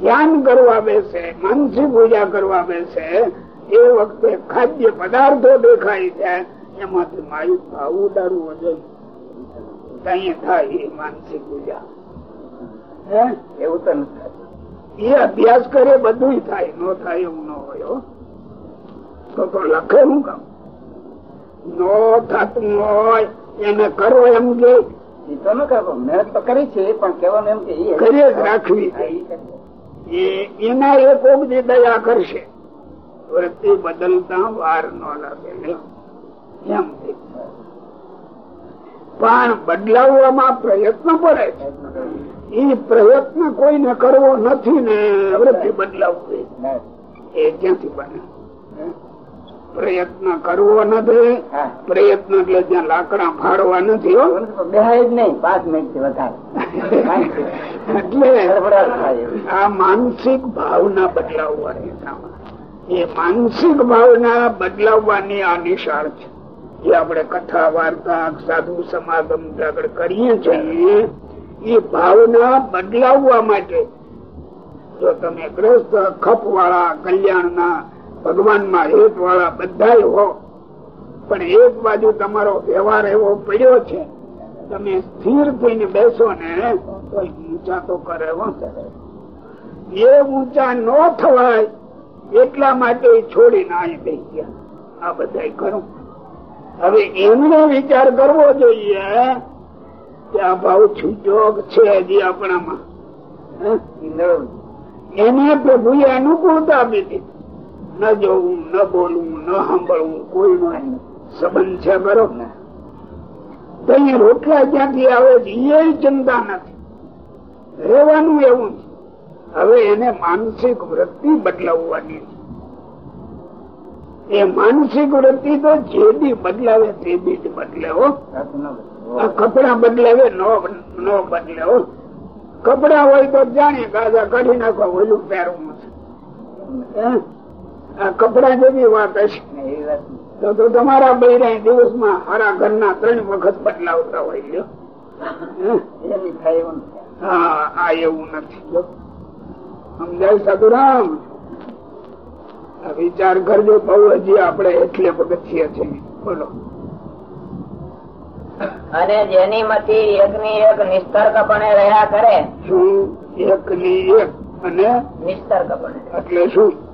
ધ્યાન કરવા બેસે, માનસી પૂજા કરવા બેસે, એ વખતે ખાદ્ય પદાર્થો દેખાય છે, એમાંથી માયુ ભાવ ઉડાડવું જોઈએ. થાય એ માનસિક પૂજા. એવું તો નથી એ અભ્યાસ કરે બધું થાય, નો થાય એવું ન હોય તો તો લખે હું કામ? નો થતું હોય, એને કરો એમ કે કરી પણ જ રાખવી એ એના એક ઉપજી દયા કરશે. વૃત્તિ બદલતા વાર ન લાગે એમ પણ બદલાવવામાં પ્રયત્ન પડે છે. એ પ્રયત્ન કોઈને કરવો નથી ને વૃત્તિ બદલાવવી. એ ક્યાંથી બને? પ્રયત્ન કરવો નથી. પ્રયત્ન એટલે જ્યાં લાકડા ફાડવા નથી બેહાય જ નહીં પાંચ મિનિટ વધારે. એટલે. આ માનસિક ભાવના બદલાવવાની એ માનસિક ભાવના બદલાવવાની આ નિશાળ છે. જે આપણે કથા વાર્તા સાધુ સમાગમ આગળ કરીએ છીએ એ ભાવના બદલાવવા માટે જો તમે ગ્રસ્ત ખપ વાળા કલ્યાણ ના ભગવાનમાં હેત વાળા બધા હો. પણ એક બાજુ તમારો વ્યવહાર એવો પડ્યો છે તમે સ્થિર થઈને બેસો ને તો ઊંચા તો કરે એ ઊંચા ન થવાય એટલા માટે છોડી ના થઈ ગયા. આ બધા કરું. હવે એમનો વિચાર કરવો જોઈએ કે આ ભાવ છૂટોક છે હજી આપણામાં. એને પ્રભુએ અનુકૂળતા આપી દીધી. ન જવું ન બોલવું ન સાંભળવું કોઈ સંબંધ છે કરો તો અહીંયા રોટલા ક્યાંથી આવે છે? એ ચિંતા નથી. રહેવાનું એવું છે. હવે એને માનસિક વૃત્તિ બદલાવવાની એ માનસિક વૃત્તિ તો જે બી બદલાવે તે બી જ બદલે કપડા બદલાવે નો બદલે હો. કપડા હોય તો જાણે ગાજા કાઢી નાખવા ઓલું પહેરવું છે. કપડા જેવી વાત હશે. તો તમારા બૈરા દિવસમાં હારા ઘરના ત્રણ વખત બદલાવતા હોય. હા? આ એવું નથી. સમજાય સાધુરામ? વિચાર કરજો બહુ હજી આપણે એટલે પગથિયે છે. બોલો. અને જેની મતી એક ની એક નિસ્તર્કપણે રહ્યા કરે. શું? એક ની એક અને નિસ્તર્કપણે એટલે શું?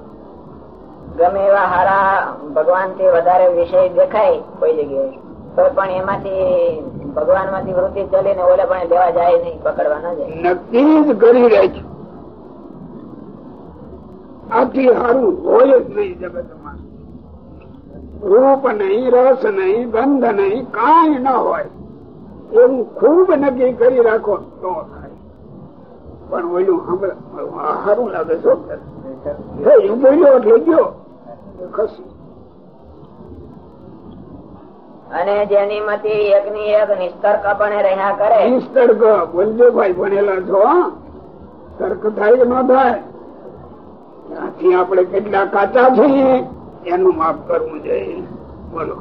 ગમે એવા હારા ભગવાનથી વધારે વિષય દેખાય કોઈ જગ્યાએ તો પણ એમાંથી ભગવાનમાંથી વૃત્તિ ચલીને ઓલે પણ લેવા જાય નહીં પકડવા ના જાય. નક્કી જ કરી રહેજો આથી સારું હોય જ નહીં જગતમાં. રૂપ નહીં રસ નહીં બંધ નહીં કાંઈ ન હોય. એવું ખૂબ નક્કી કરી રાખો તો થાય. પણ ઓલું સારું લાગે શું બોલ્યો એટલે ગયો. અને જેની મતી એક ની એક નિસ્તર્કપણે રહ્યા કરે. નિસ્તર્ક બોલજો ભાઈ ભણેલા છો તર્ક થાય ન થાય? ત્યાંથી આપણે કેટલા કાચા છીએ? એનું માફ કરવું જોઈએ. બોલો.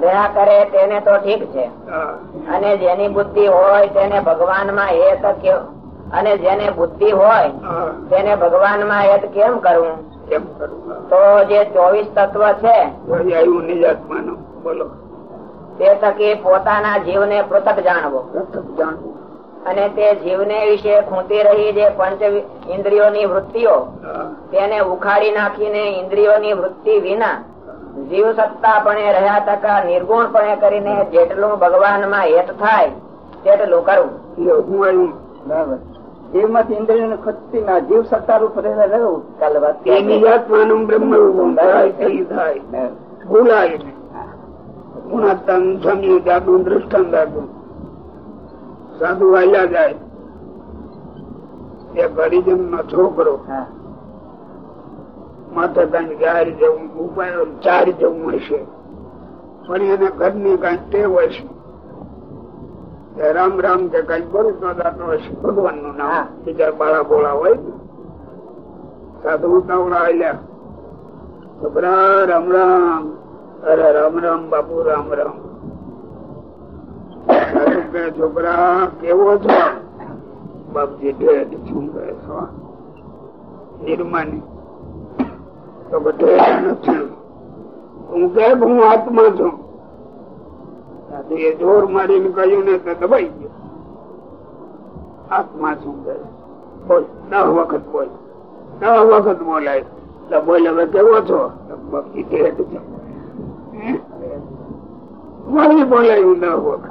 રહ્યા કરે તેને તો ઠીક છે. અને જેની બુદ્ધિ હોય તેને ભગવાનમાં હેત અને જેને બુદ્ધિ હોય તેને ભગવાનમાં હેત કેમ કરવું. તો જે ચોવીસ તત્વ છે બોલો. તે થકી પોતાના જીવને પૃથક જાણવો. અને તે જીવને વિશે ખૂંટી રહી જે પંચ ઇન્દ્રિયોની વૃત્તિઓ તેને ઉખાડી નાખીને ઇન્દ્રિયોની વૃત્તિ વિના જીવ સત્તાપણે રહ્યા તકા નિર્ગુણપણે કરીને જેટલું ભગવાનમાં હેત થાય તેટલું કરવું બરાબર. જીવમાંથી ઇન્દ્રિય ખુદથી ના જીવ સત્તા રૂપ રહેવું વાત બ્રહ્મ થઈ થાય ભૂલાય ગુણાત્મ સમયું સાધુ આયા જાય. એક હરિજન નો છોકરો માથે કઈ ગાય જવું ઉપાય ચાર જવું હશે. પણ એને ઘરની કઈ ટેવ હશે. રામ રામ કે કઈ જાતો હશે ભગવાનનું નામ. બીજા બાળા બોળા હોય. ને સાધુ ઉતાવળા છોકરા રામ રામ. અરે રામ રામ બાપુ રામ રામ. કે છોકરા કેવો છો? બાપજી ઢેડ શું કહે છો? નિર્માની. તો બધે નથી હું કે હું આત્મા છું. એ જોર મારીને કહ્યું ને તો દબાઈ ગયો. આત્મા છું કે બોલ દસ વખત બોલ. દસ વખત બોલાય. તો બોલ, હવે કેવો છો? ભક્તિ બાપજી છો. વળી બોલાયું દસ વખત.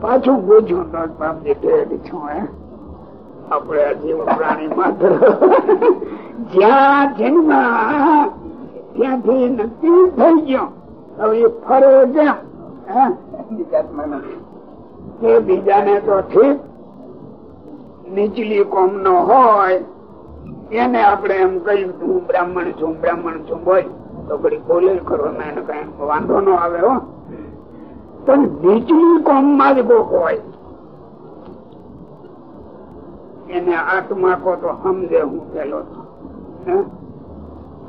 પાછું પૂછ્યું તો બાપજી ઢેડ છું, હે? આપણે જીવ પ્રાણી માત્ર. જ્યાં જન્મ ત્યાંથી નક્કી થઈ ગયો. હવે ફરે કે બીજાને તો ઠીક નીચલી કોમ નો હોય, એને આપણે એમ કહ્યું હું બ્રાહ્મણ છું બ્રાહ્મણ છું બોલ. તો ઘડી બોલે ખરો એને કઈ વાંધો ન આવે હો. પણ નીચલી કોમમાં જ કોક હોય, એને આત્મા કો તો સમજે હું પેલો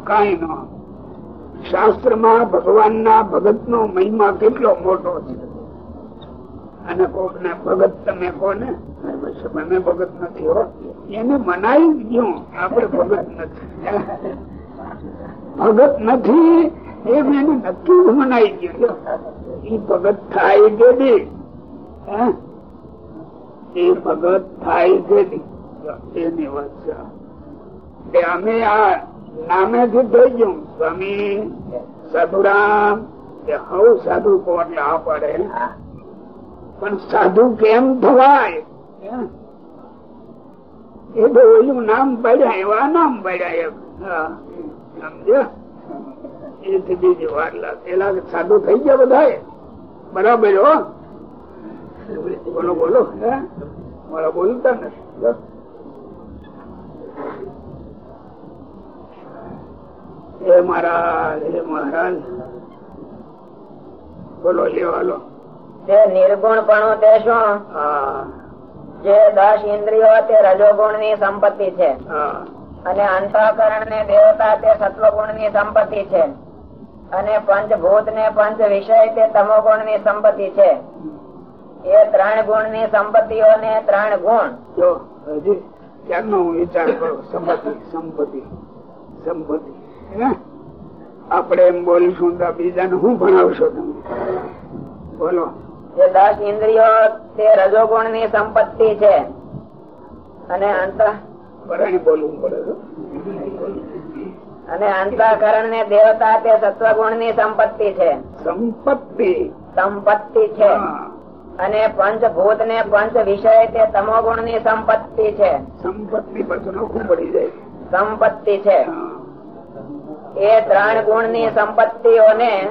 કઈ ન શાસ્ત્રમાં ભગવાન ના ભગત નો મહિમા કેટલો મોટો છે? અને કોક ને ભગત તમે કોને તમે ભગત નથી હો. એને મનાવી ગયું. આપડે ભગત નથી. ભગત નથી એ મેં નક્કી જ મનાઈ ગયું. એ ભગત થાય કે એ ભગત થાય કે એની વાત છે. અમે આ નામે થી થઈ ગયું. સ્વામી સાધુરામ. કે હવ સાધુ કો એટલે આ પડે. પણ સાધુ કેમ થવાય એ તો ઓલું નામ પડ્યા, એવા નામ પડ્યા સમજો એથી બીજી વાર પેલા સાધુ થઈ ગયા બધા બરાબર, હો? બોલો બોલો મારા બોલતા નથી. હે મહારાજ હે મહારાજ. બોલો લેવાલો તે નિર્ગુણ પણ તે શું? જે દસ ઇન્દ્રિયો તે રજોગુણની સંપત્તિ છે. અને અંતઃકરણ ને દેવતા તે સત્વગુણની સંપત્તિ છે. અને પંચભૂત ને પંચ વિષય તે તમોગુણની સંપત્તિ છે. એ ત્રણ ગુણની સંપત્તિઓ ને ત્રણ ગુણ. જો હજી ક્યારનો વિચાર કરું. સંપત્તિ સંપત્તિ સંપત્તિ. આપણે એમ બોલીશું તો બીજાને શું ભણાવશો તમે? બોલો. જે દસ ઇન્દ્રિયો તે રજોગુણની સંપત્તિ છે. અને અને અંતઃકરણ ને દેવતા તે સત્વગુણની સંપત્તિ છે. સંપત્તિ. સંપત્તિ છે. અને પંચભૂત ને પંચ વિષય તે તમોગુણની સંપત્તિ છે. સંપત્તિ પડી જાય. સંપત્તિ છે. એ ત્રણ ગુણની સંપત્તિઓને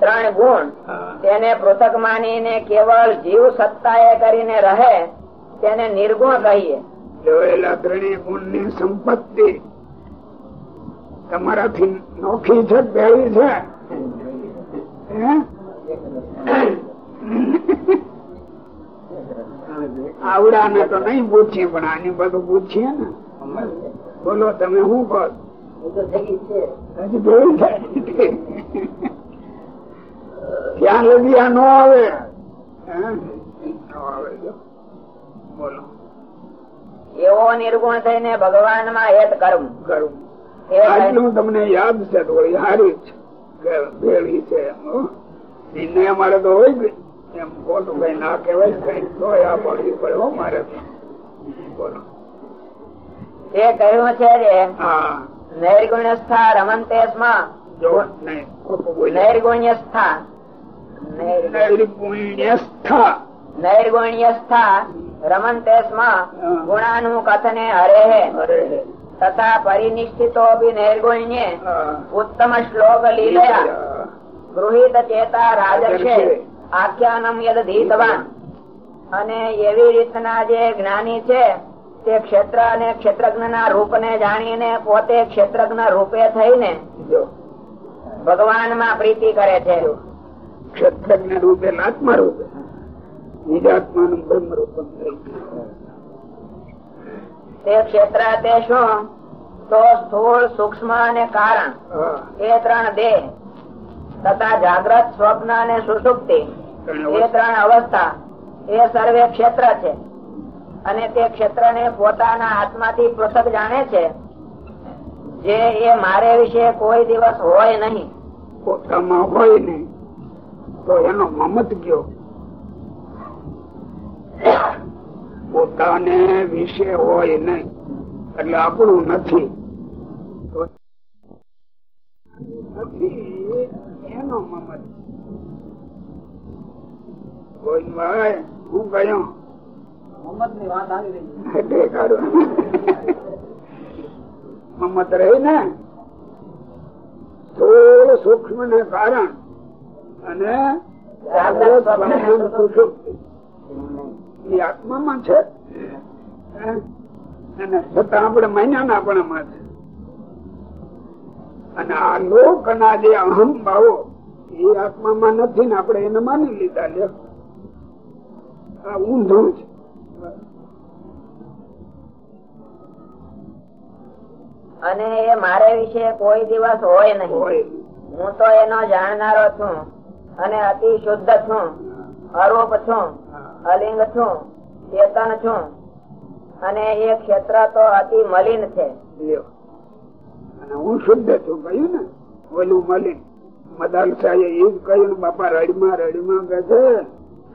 ત્રણ ગુણ. તેને પૃથક માની ને કેવળ જીવ સત્તા એ કરીને રહે તેને નિર્ગુણ કહીએ. જોયેલા ત્રણેય ગુણની સંપત્તિ તમારાથી નોખી છે ભેળી છે? આવડા ને તો નહીં પૂછીએ પણ આની બધું પૂછીએ ને. બોલો તમે શું કહો? ત્યાં લગી આ ન આવે બોલો. એવો નિર્ગુણ થઈને ભગવાનમાં હેત કર્મ કરવું આટલું તમને યાદ છે થોડી સારી છે ભેળી છે એને અમારે તો હોય જ. એમ ખોટું કઈ ના કહેવાય કઈ તો આ પડવી પડે મારે બોલો. એ કહ્યું છે રે હા. નૈર્ગુણ્યસ્થા રમંતે સ્મ જો નહીં ખોટું બોલ્યા. નૈર્ગુણ્યસ્થા નૈર્ગુણ્યસ્થા નૈર્ગુણ્યસ્થા ગુણાનું કથને હરે તથા પરિનિષ્ઠિતો નૈર્ગુણ્યે ઉત્તમ શ્લોક લીલયા ગૃહિત ચેતા રાજર્ષે આખ્યાનમ યદધીતવાન અને એવી રીતના જે જ્ઞાની છે તે ક્ષેત્ર અને ક્ષેત્રજ્ઞ ના રૂપ ને જાણીને પોતે ક્ષેત્રજ્ઞ રૂપે થઈને ભગવાનમાં પ્રીતિ કરે છે ક્ષત્રજ્ઞ રૂપે આત્મા રૂપે. નિજાત્માનું બ્રહ્મ રૂપમ તે ક્ષેત્ર તે શું? તો સ્થૂળ સૂક્ષ્મ અને કારણ. એ ત્રણ દેહ. તથા જાગ્રત સ્વપ્ન અને સુસુપ્તિ એ ત્રણ અવસ્થા. એ સર્વે ક્ષેત્ર છે. અને તે ક્ષેત્ર ને પોતાના આત્માથી પૃથક જાણે છે. જે એ મારે વિશે કોઈ દિવસ હોય નહીં. પોતામાં હોય ને તો એનો મમત ગયો. પોતાને વિશે હોય નહીં એટલે આપણું નથી. એનો મમત. ગોવિંદભાઈ હું કહ્યું એટલે કાઢો. મમત રહી ને થોડું સૂક્ષ્મ ને કારણ અને આત્મામાં છે. અને છતાં આપણે મહિનાના પણ માં છે. અને આ લોક ના જે અહમ ભાવો એ આત્મામાં નથી ને આપણે એને માની લીધા લે. આ ઊંધું છે. અને એ મારે વિશે કોઈ દિવસ હોય નહીં. હું તો એનો જાણનારો છું. અને અતિ શુદ્ધ છું અરૂપ છું અલિંગ છું ચેતન છું. અને એ ક્ષેત્ર તો અતિ મલિન છે. હું શુદ્ધ છું કહ્યું ને? ઓલું મલિન. મદાલ સાહેબ એ જ કહ્યું ને બાપા રડીમાં રડીમાં કે છે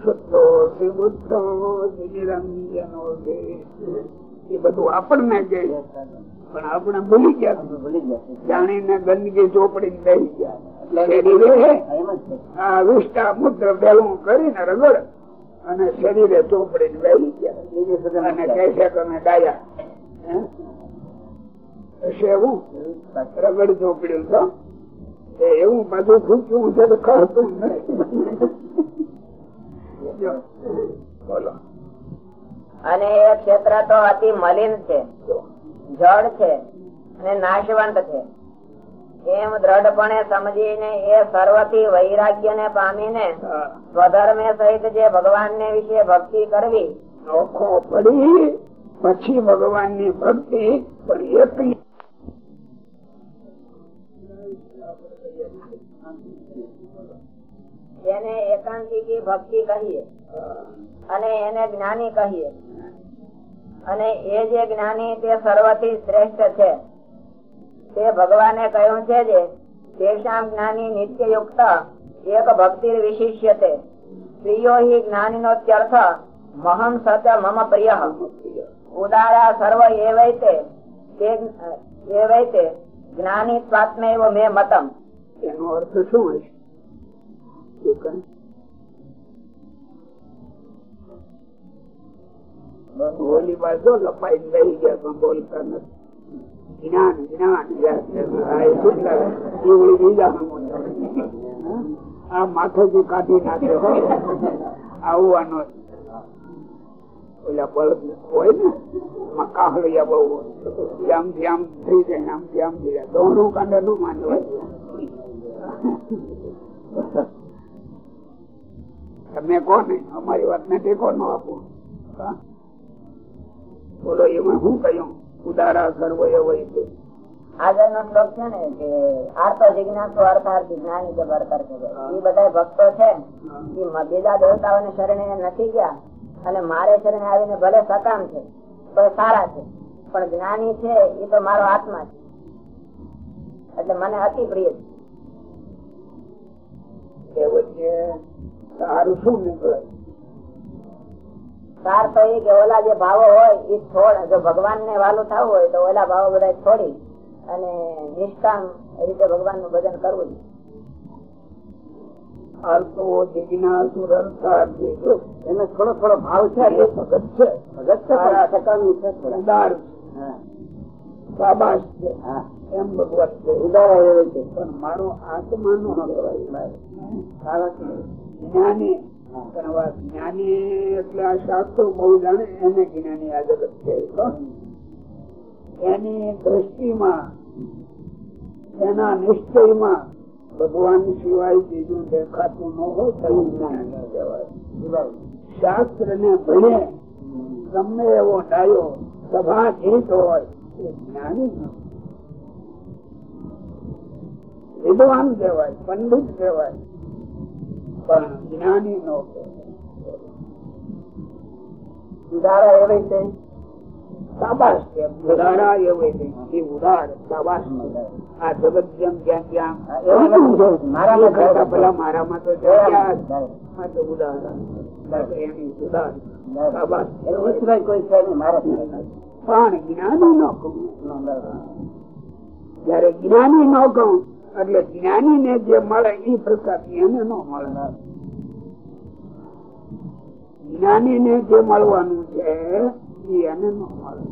શુદ્ધો છે બુદ્ધો છે નિરંજનો છે. એ બધું આપણને કહે. પણ આપણે ભૂલી ગયા ભૂલી ગયા જાણીને ગંદકી ચોપડી દઈ ગયા. આ વિષ્ટા મૂત્ર ભેગું કરીને રગડ અને શરીરે ચોપડી વહેલી ગયા. અને કહે છે ડાયા. હશે એવું? રગડ ચોપડ્યું તો? એવું બધું ખૂચ્યું છે તો નહીં બોલો. અને એ ક્ષેત્ર તો અતિ મલિન છે. જળ છે અને નાશવંત છે. એમ દ્રઢપણે સમજીને એ સર્વથી વૈરાગ્ય ને પામીને સ્વધર્મે સહિત જે ભગવાન ને વિશે ભક્તિ કરવી પડી પછી ભગવાનની ભક્તિ પણ એકલી એને એકાંતિકી ભક્તિ કહીએ અને એને જ્ઞાની કહીએ. અને એ જે જ્ઞાની તે સર્વથી શ્રેષ્ઠ છે. તે ભગવાને કહ્યું છે તેષામ જ્ઞાની નિત્યયુક્ત, એક ભક્તિ વિશિષ્યતે પ્રિયો હિ જ્ઞાની નો ત્યર્થ મહમ સત મમ પ્રિય. ઉદારા સર્વ એવૈતે એવૈતે જ્ઞાની સ્વાત્મેવ મે મતમ. એનો અર્થ શું હશે બોલી બાજુ લપાઈ લઈ ગયા બોલતા નથી. જ્ઞાન જ્ઞાન આ માથેથી ને આમથી આમ થઈ જાય આમથી આમ થઈ જાય દોણું કાંડે માનવા તમે કોને અમારી વાત ને ટેકો ન આપો? બોલો, એમાં શું કહ્યું ઉદારા સર્વ હોય છે. આગળ નો શ્લોક છે ને કે આર્તો જિજ્ઞાસુ અર્થાર્થી જ્ઞાની કે બરતર એ બધા ભક્તો છે. એ બીજા દેવતાઓને શરણે નથી ગયા અને મારે શરણે આવીને ભલે સકામ છે તો સારા છે. પણ જ્ઞાની છે એ તો મારો આત્મા છે. એટલે મને અતિ પ્રિય છે. સારું શું નીકળે સાર તો એ કે ઓલા જે ભાવો હોય એ છોડ જો ભગવાન ને વાલું થવું હોય તો ઓલા ભાવો બધા છોડી અને નિષ્કામ રીતે ભગવાનનું ભજન કરવું. અર્થો જિજ્ઞાસુ અર્થાર્થી જો એને થોડો થોડો ભાવ છે એ ભગત છે. ભગત છે પણ સકામી છે થોડા. ઉદાર સાબાશ છે. એમ ભગવત છે. ઉદારા છે. પણ મારો આત્મા નો કહેવાય સારા છે. જ્ઞાની. પણ જ્ઞાની એટલે આ શાસ્ત્રો બહુ જાણે એને જ્ઞાની આ એની દ્રષ્ટિમાં, એના નિશ્ચયમાં ભગવાન સિવાય બીજું દેખાતું ન હોય તેવું જ્ઞાન શાસ્ત્ર ને ભણે ગમે એવો ડાયો સભા જીત હોય એ જ્ઞાની વિદ્વાન કહેવાય, પંડિત કહેવાય. પણ જ્ઞાની નો ઉદારા એવી છે સાબાસ છે ઉદારા એવી નહીં. ઉદાર સાબાસ આ જગત જેમ જ્યાં જ્યાં એવું છે. મારામાં કરતા પેલા મારામાં તો જ્યાં જ્યાં તો ઉદાર. એની સિવાય કોઈ છે નહીં મારે પણ જ્ઞાની નો કહું. જયારે જ્ઞાની નો કહું એટલે જ્ઞાની ને જે મળે એ પ્રસાદ એને ન મળે. જ્ઞાની ને જે મળવાનું છે એ એને ન મળે.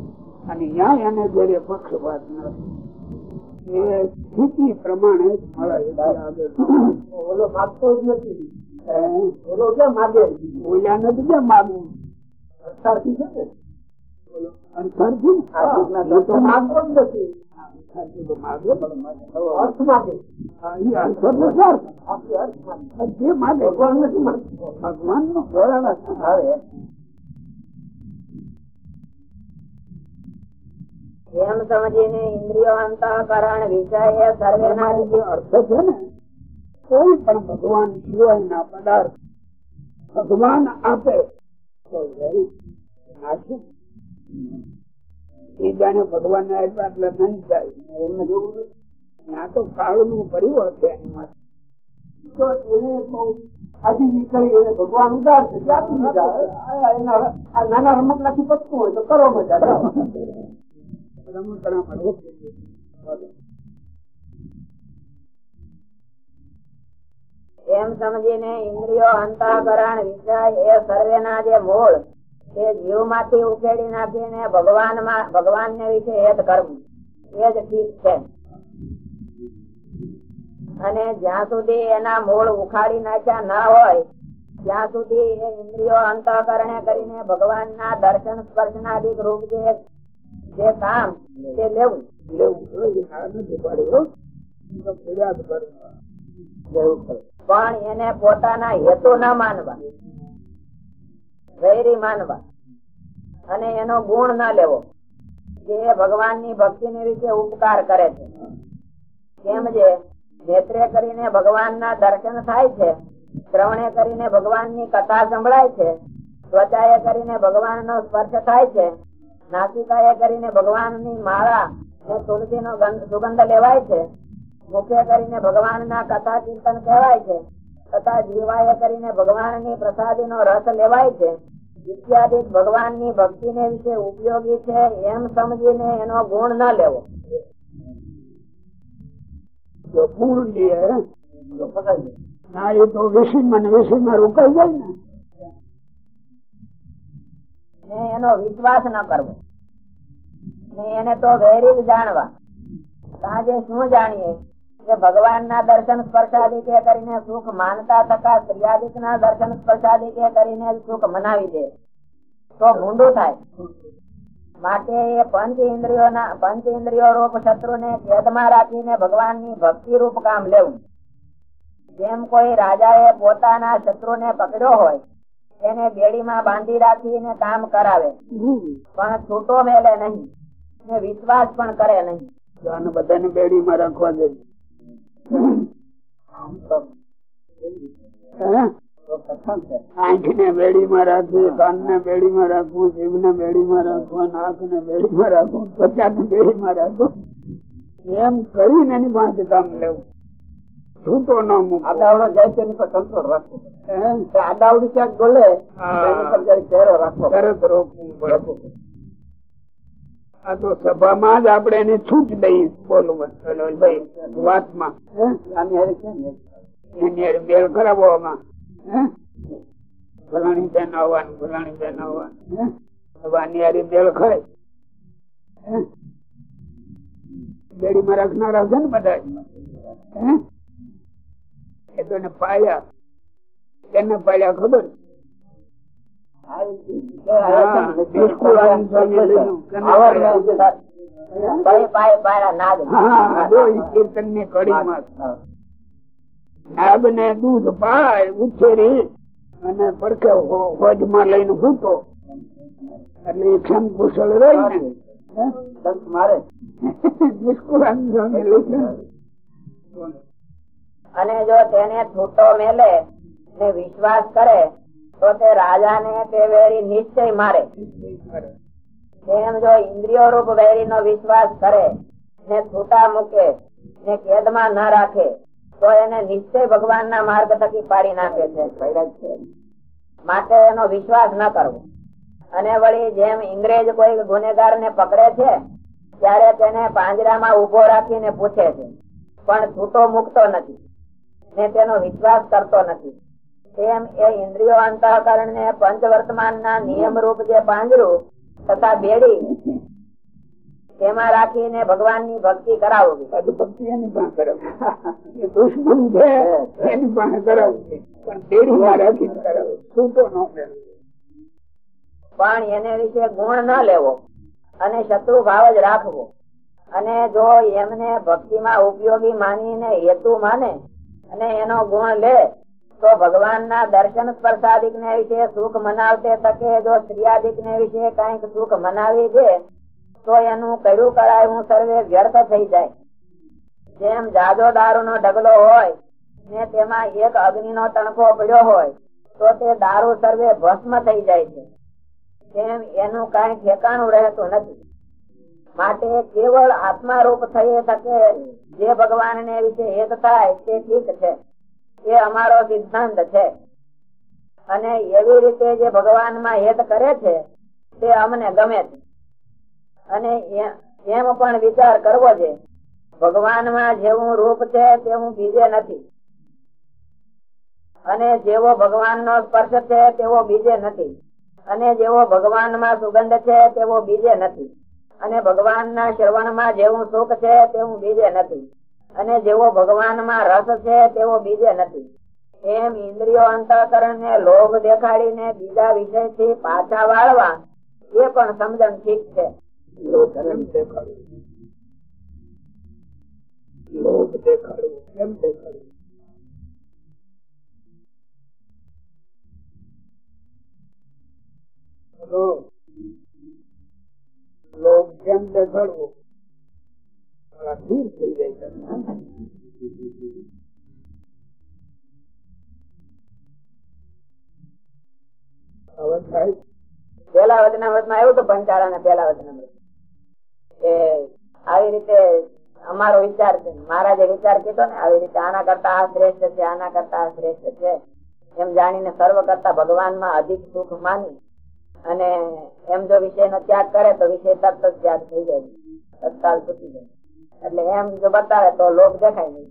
અને ત્યાં એને જયારે પક્ષપાત નથી એ સ્થિતિ પ્રમાણે મળે. માગતો જ નથી. માગે? ઓલા માગવું? અર્થાર્થી છે ને? અર્થાર્થી ને? આર્થિકના એ તો માગો જ નથી. ને. ભગવાન નો એમ સમજીને ઇન્દ્રિયો અંતઃકરણ વિષય એ સર્વેના એનો અર્થ છે ને, કોઈ પણ ભગવાન સિવાયના પદાર્થ ભગવાન આપે તો વેરી નાશે જાણે ભગવાન ને આપ્યા એટલે નહીં જાય, એમને જોવું આ તો કાળનું માટે. ઉદાર છે એના. રમકડામાં એમ સમજીને ઇન્દ્રિયો અંતઃકરણ વિષય એ સર્વેના જે મૂળ તે જીવમાંથી ઉકેડી નાખીને ભગવાનમાં ભગવાન ને વિશે હેત કરવું. એ જ ઠીક છે. અને જ્યાં સુધી એના મૂળ ઉખાડી નાખ્યા ના હોય ત્યાં સુધી એ ઇન્દ્રિયો અંતઃકરણે કરીને ભગવાન ના દર્શન સ્પર્શનાદિક રૂપ જે જે કામ તે લેવું. એ. પણ એને પોતાના હેતુ ના માનવા. વૈરી માનવા. અને એનો ગુણ ન લેવો. જે ભગવાનની ભક્તિ ની રીતે ઉપકાર કરે છે. કેમ જે નેત્રે કરીને ભગવાન ના દર્શન થાય છે, શ્રવણે કરીને ભગવાનની કથા સંભળાય છે, ત્વચાએ કરીને ભગવાન નો સ્પર્શ થાય છે, નાસિકાએ કરીને ભગવાનની માળા ને તુલસી નો સુગંધ લેવાય છે, મુખે કરીને ભગવાન ના કથા ચિંતન કહેવાય છે તથા જીવાય કરીને ભગવાનની પ્રસાદી નો રસ લેવાય છે. ઇત્યાદિ ભગવાનની ભક્તિ ને વિશે ઉપયોગી છે એમ સમજીને એનો ગુણ ન લેવો. લે. ના એ તો વિષયમાં વિષયમાં રોકાઈ જાય ને. એનો વિશ્વાસ ન કરવો. ને એને તો વેરી જ જાણવા. આજે શું જાણીએ? કે ભગવાન ના દર્શન સ્પર્શાદિ કે કરીને સુખ માનતા થતા ક્રિયાદિક ના દર્શન સ્પર્શાદિ કે કરીને સુખ મનાવી દે. તો ભૂંડું થાય. માટે એ પંચ ઇન્દ્રિયો ના પંચ ઇન્દ્રિયો રૂપ શત્રુ ને કેદમાં રાખીને ભગવાનની ભક્તિ રૂપ કામ લેવું. જેમ કોઈ રાજાએ પોતાના શત્રુ ને પકડ્યો હોય એને બેડીમાં બાંધી રાખીને કામ કરાવે. પણ છૂટો મેલે નહીં ને વિશ્વાસ પણ કરે નહીં. બધાને બેડીમાં રાખવા દે. આંખ ને બેડીમાં રાખવી કાન ને બેડીમાં રાખવું જીભ ને બેડીમાં રાખવું નાક ને બેડીમાં રાખવું ત્વચા ને બેડીમાં રાખવું. એમ કરીને એની પાસે કામ લેવું. છૂટો ન મૂકો આડાવડો જાય તેની પર કંટ્રોલ રાખવો આડાવડી ક્યાંક ગોલે એની પર જરીક પહેરો રાખવો તરત રોકવું પડે. આ તો સભામાં જ આપણે એને છૂટ દઈએ બોલવું ભાઈ, વાતમાં મેળ આવવાનું ફલાણી બેન આવવાનું ખાય બેડીમાં રાખનારા છે ને બધા? એ તો પાયા, એને પાયા ખબર? દૂધ પાય ઉછેરી અને પડખે હોજ લઈને સૂતો એટલે એ ક્ષમ કુશળ રહી ને મારે અને જો તેને છૂટો મેલે ને વિશ્વાસ કરે તો તે રાજા ને તે વેરી નિશ્ચય મારે. તેમ જો ઇન્દ્રિયો રૂપ વેરી નો વિશ્વાસ કરે ને છૂટા મૂકે ને કેદમાં ના રાખે, તો એને નિશ્ચય ભગવાન ના માર્ગ થકી પાડી નાખે છે. માટે એનો વિશ્વાસ ન કરવો. અને વળી જેમ ઇંગ્રેજ કોઈ ગુનેગાર ને પકડે છે, ત્યારે તેને પાંજરામાં ઊભો રાખીને પૂછે છે, પણ છૂટો મૂકતો નથી ને તેનો વિશ્વાસ કરતો નથી. તેમ એ ઇન્દ્રિયો અંતઃકરણ ને પંચ વર્તમાન ના નિયમ રૂપ જે પાંજરું તથા બેડી તેમાં રાખીને ભગવાનની ભક્તિ કરાવવી. ભક્તિ એની પાસે કરાવવી. દુશ્મન છે એની પાસે કરાવવી. પણ દેડીમાં રાખીને કરાવવી. છૂટો ન પણ એને વિશે ગુણ ન લેવો અને શત્રુ ભાવ જ રાખવો. અને જો એમને ભક્તિમાં ઉપયોગી માનીને હેતુ માને અને એનો ગુણ લે તો ભગવાન ના દર્શન સ્પર્શાદિક ને વિશે સુખ મનાવતે તકે જો સ્ત્રીયાદિક ને વિશે કંઈક સુખ મનાવી છે, તો એનું કયું કરાયું સર્વે વ્યર્થ થઈ જાય. જેમ જાજો દારૂ નો ઢગલો હોય, ને તેમાં એક અગ્નિ નો તણકો પડ્યો હોય, તો તે દારૂ સર્વે ભસ્મ થઈ જાય છે. તેમ એનું કઈ ઠેકાણું રહેતું નથી. માટે કેવળ આત્મા રૂપ થઈ શકે જે ભગવાન ને વિશે હેત થાય તે ઠીક છે. એ અમારો સિદ્ધાંત છે. અને એવી રીતે જે ભગવાનમાં હેત કરે છે, તે અમને ગમે છે. અને એમ પણ વિચાર કરવો છે ભગવાનમાં જેવું રૂપ છે તેવું બીજે નથી. અને જેવો ભગવાન નો સ્પર્શ છે તેવો બીજે નથી. અને જેવો ભગવાનમાં સુગંધ છે તેવો બીજે નથી. અને ભગવાન ના શ્રવણમાં જેવું સુખ છે તેવું બીજે નથી. અને જેવો ભગવાનમાં રસ છે, તેવો બીજે નથી. એમ ઇન્દ્રિયો અંતકરણ ને લોભ દેખાડીને બીજા વિષયથી પાછા વાળવા, એ પણ સમજણ ઠીક છે. લોભ દેખાડવું. દેખાડવું? સ્થિર થઈ જાય પેલા વચનામૃતમાં એવું તો પંચાળા ને પેલા વચનામૃત. કે આવી રીતે અમારો વિચાર છે, મારા જે વિચાર કીધો ને, આવી રીતે આના કરતા આ શ્રેષ્ઠ છે, આના કરતા આ શ્રેષ્ઠ છે, એમ જાણીને સર્વ કરતા ભગવાનમાં અધિક સુખ માની અને એમ જો વિષય નો ત્યાગ કરે તો વિષય તરત જ ત્યાગ થઈ જાય તત્કાલ છૂટી જાય એટલે એમ જો બતાવે તો લોક દેખાય નહીં.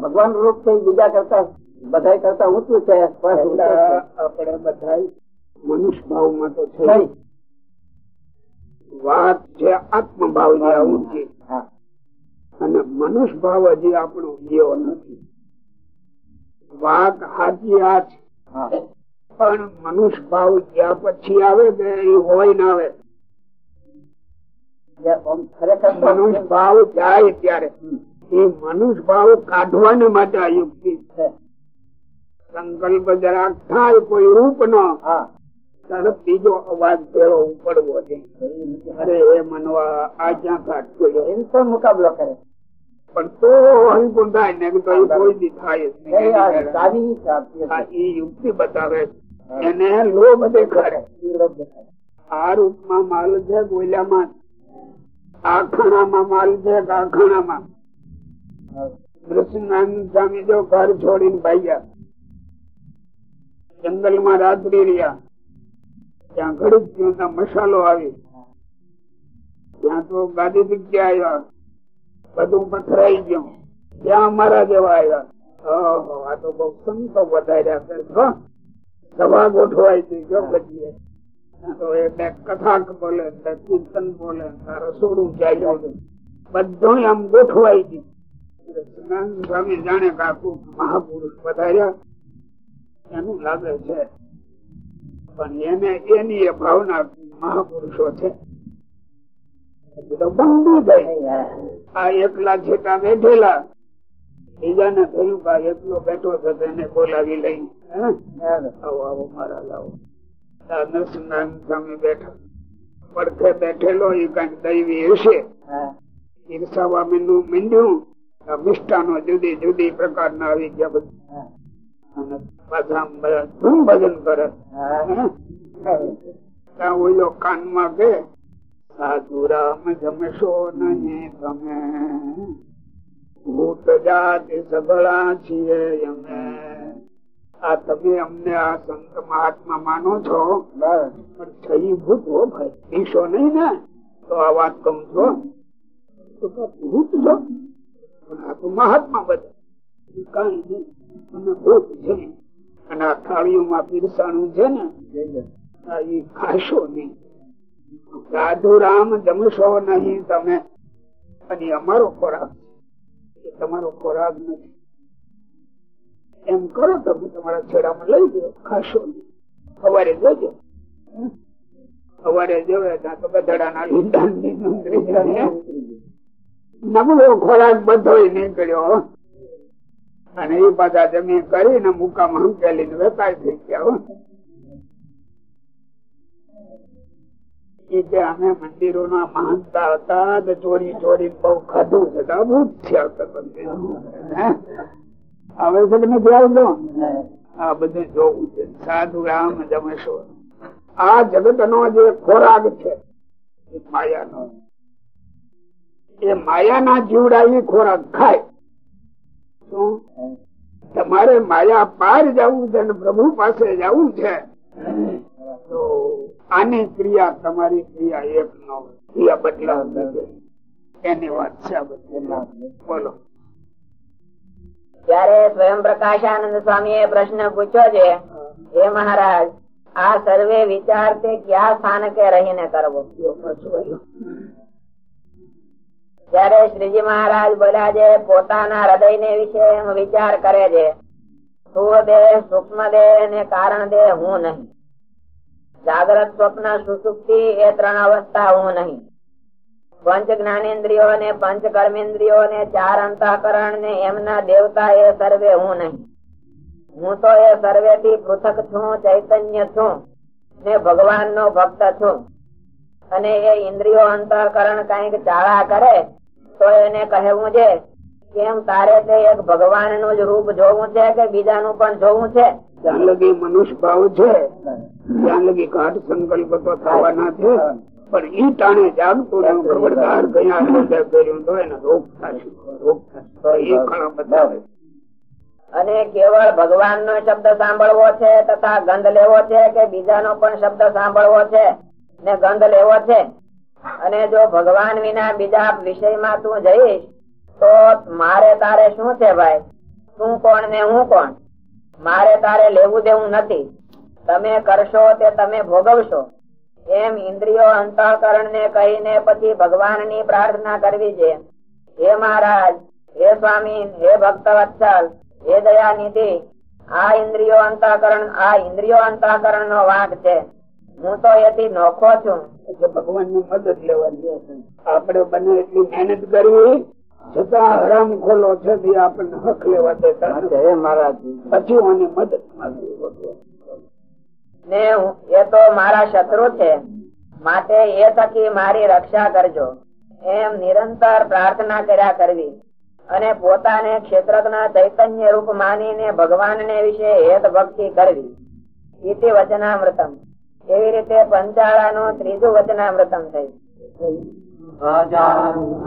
ભગવાન રૂપ છે બીજા કરતા બધા કરતા ઊંચું છે આપણે બધા મનુષ્ય ભાવમાં તો છે. વાત છે આત્મભાવની ઊંચી. અને મનુષ્ય ભાવ હજી આપણો જેવો નથી. વાત હાજી આ છે. પણ મનુષ્ય ભાવ જ્યાં પછી આવે કે એ હોય ના આવે. મનુષ્ય ભાવ જાય ત્યારે. એ મનુષ્ય ભાવ કાઢવાને માટે આ યુક્તિ છે. સંકલ્પ જરાક થાય કોઈ રૂપ નો તરફ બીજો અવાજ પેલો ઉપડવો છે. અરે એ મનવા આ જ્યાં કાઢતો એમ તો મુકાબલો કરે. પણ તો હલકું થાય ને તો એ કોઈ દી થાય એ યુક્તિ બતાવે એને લોભ દેખાડે. આ રૂપમાં માલ છે ગોયલામાં આ મારી દે આખણામાં ત્યાં તો ગાદી જગ્યા આવ્યા, બધું પથરાઈ ગયું, ત્યાં અમારા જેવા આવ્યા. આ તો બઉ સંતો વધાર્યા સભા ગોઠવાય છે જો બચીએ એટલે કથાક બોલે કીર્તન બોલે રસોડું ચાલ્યું બધું આમ ગોઠવાઈ ગયું. સ્વામી જાણે કાકુ મહાપુરુષ વધાર્યા એનું લાગે છે. પણ એને એની એ ભાવના મહાપુરુષો છે. આ એકલા છેટા બેઠેલા. બીજાને થયું કે એકલો બેઠો છે તેને બોલાવી લઈ. આવો આવો, મારા લાવો. સામે બેઠા. પડખે બેઠેલો એ કંઈક દૈવી હશે? ઈર્ષાવા મીંડું મીંડ્યું મિષ્ટાનો જુદી જુદી પ્રકારના આવી ગયા બધું. અને પાછા ભજન કરે. ત્યાં ઓઈલો કાનમાં કે સાધુ રામ જમશો નહીં તમે. ભૂત જાત સગળા છીએ અમે. આ તમે અમને આ સંત મહાત્મા માનો છો? પણ થઈ ભૂત હો ભાઈ. પીશો નહીં ને? તો આ વાત કમ છો ભૂત છો. પણ આ તો મહાત્મા બધા. કઈ નહીં. અને ભૂત છે. અને આ થાળીઓમાં પીરસાણું છે ને? એ ખાશો નહીં. સાધુ રામ જમશો નહીં તમે. અને અમારો ખોરાક તમારો ખોરાક નથી. એમ કરો તમે તમારા છેડામાં લઈ ગયો, ખાશો સવારે જોજો. સવારે જોવે તો ગધડાના લીંડા નબળો ખોરાક બધો નીકળ્યો અને એ પાછા જમીન કરીને મુકામ હંકેલી વેપાર થઈ ગયા કે અમે મંદિરો ના માનતા હતા ચોરી ચોરી બહુ ખાધું છે હવે છે તમે ધ્યાન દો આ બધું જોવું છે. સાધુ રામ જમેશો આ જગત નો જે ખોરાક છે એ માયા નો એ માયા ના જીવડા એ ખોરાક ખાય. શું? તમારે માયા પાર જવું છે અને પ્રભુ પાસે જવું છે તો આની ક્રિયા તમારી ક્રિયા એક નો ક્રિયા બદલાવ એની વાત છે બોલો. ત્યારે સ્વયં પ્રકાશાનંદ સ્વામી પ્રશ્ન પૂછ્યો છે, હે મહારાજ, આ સર્વે વિચાર તે ક્યાં સ્થાનકે રહીને કરવો? ત્યારે શ્રીજી મહારાજ બોલ્યા છે, પોતાના હૃદય ને વિશે વિચાર કરે છે. દેહ સૂક્ષ્મ દેહ ને કારણ દેહ હું નહીં. જાગ્રત સ્વપ્ન સુસુપ્તિ એ ત્રણ અવસ્થા હું નહીં. પંચ જ્ઞાનેન્દ્રિયો ને પંચ કર્મેન્દ્રિયો ને ચાર અંતઃકરણ ને એમના દેવતા એ સર્વે હું નહીં. હું તો એ સર્વે થી પૃથક છું, ચૈતન્ય છું, ને ભગવાન નો ભક્ત છું. અને એ ઇન્દ્રિયો અંતઃકરણ કંઈક ચાળા કરે, તો એને કહેવું છે, કેમ તારે તે એક ભગવાનનું જ રૂપ જોવું છે કે બીજાનું પણ જોવું છે? ત્યાં લગી મનુષ્ય ભાવ છે. ત્યાં લગી ઘાટ સંકલ્પ તો થવાના છે. પણ ઈ ટાણે જાગતું ખબરદાર ગયા કર્યું તો એને રોગ થશે રોગ થશે એ ઘણા બતાવે અને કેવળ ભગવાન નો શબ્દ સાંભળવો છે તથા ગંધ લેવો છે કે બીજાનો પણ શબ્દ સાંભળવો છે? ને ગંધ લેવો છે? અને જો ભગવાન વિના બીજા વિષયમાં તું જઈશ તો મારે તારે શું છે ભાઈ? તું કોણ ને હું કોણ? મારે તારે લેવું દેવું નથી. તમે કરશો તે તમે ભોગવશો. એમ ઇન્દ્રિયો અંતઃકરણ ને કહીને પછી ભગવાનની પ્રાર્થના કરવી છે. હે મહારાજ હે સ્વામી હે ભક્ત વત્સલ હે દયાનિધિ આ ઇન્દ્રિયો અંતઃકરણ આ ઇન્દ્રિયો અંતઃકરણ નો વાંક છે. હું તો એથી નોખો છું. ભગવાનની મદદ લેવાની આપડે બને એટલી મહેનત કરવી છતાં હરામ ખોલો છે આપણને હક લેવા દેતા પછી મદદ માંગવી ને એ તો મારા શત્રુ છે. માટે એ થકી મારી રક્ષા કરજો. એમ નિરંતર પ્રાર્થના કર્યા કરવી. અને પોતાને ક્ષેત્રજ્ઞ ચૈતન્ય રૂપ માનીને ભગવાનને વિશે હેત ભક્તિ કરવી. ઇતિ વચનામૃતમ. એવી રીતે પંચાળાનું ત્રીજું વચનામૃતમ થયું. ભજન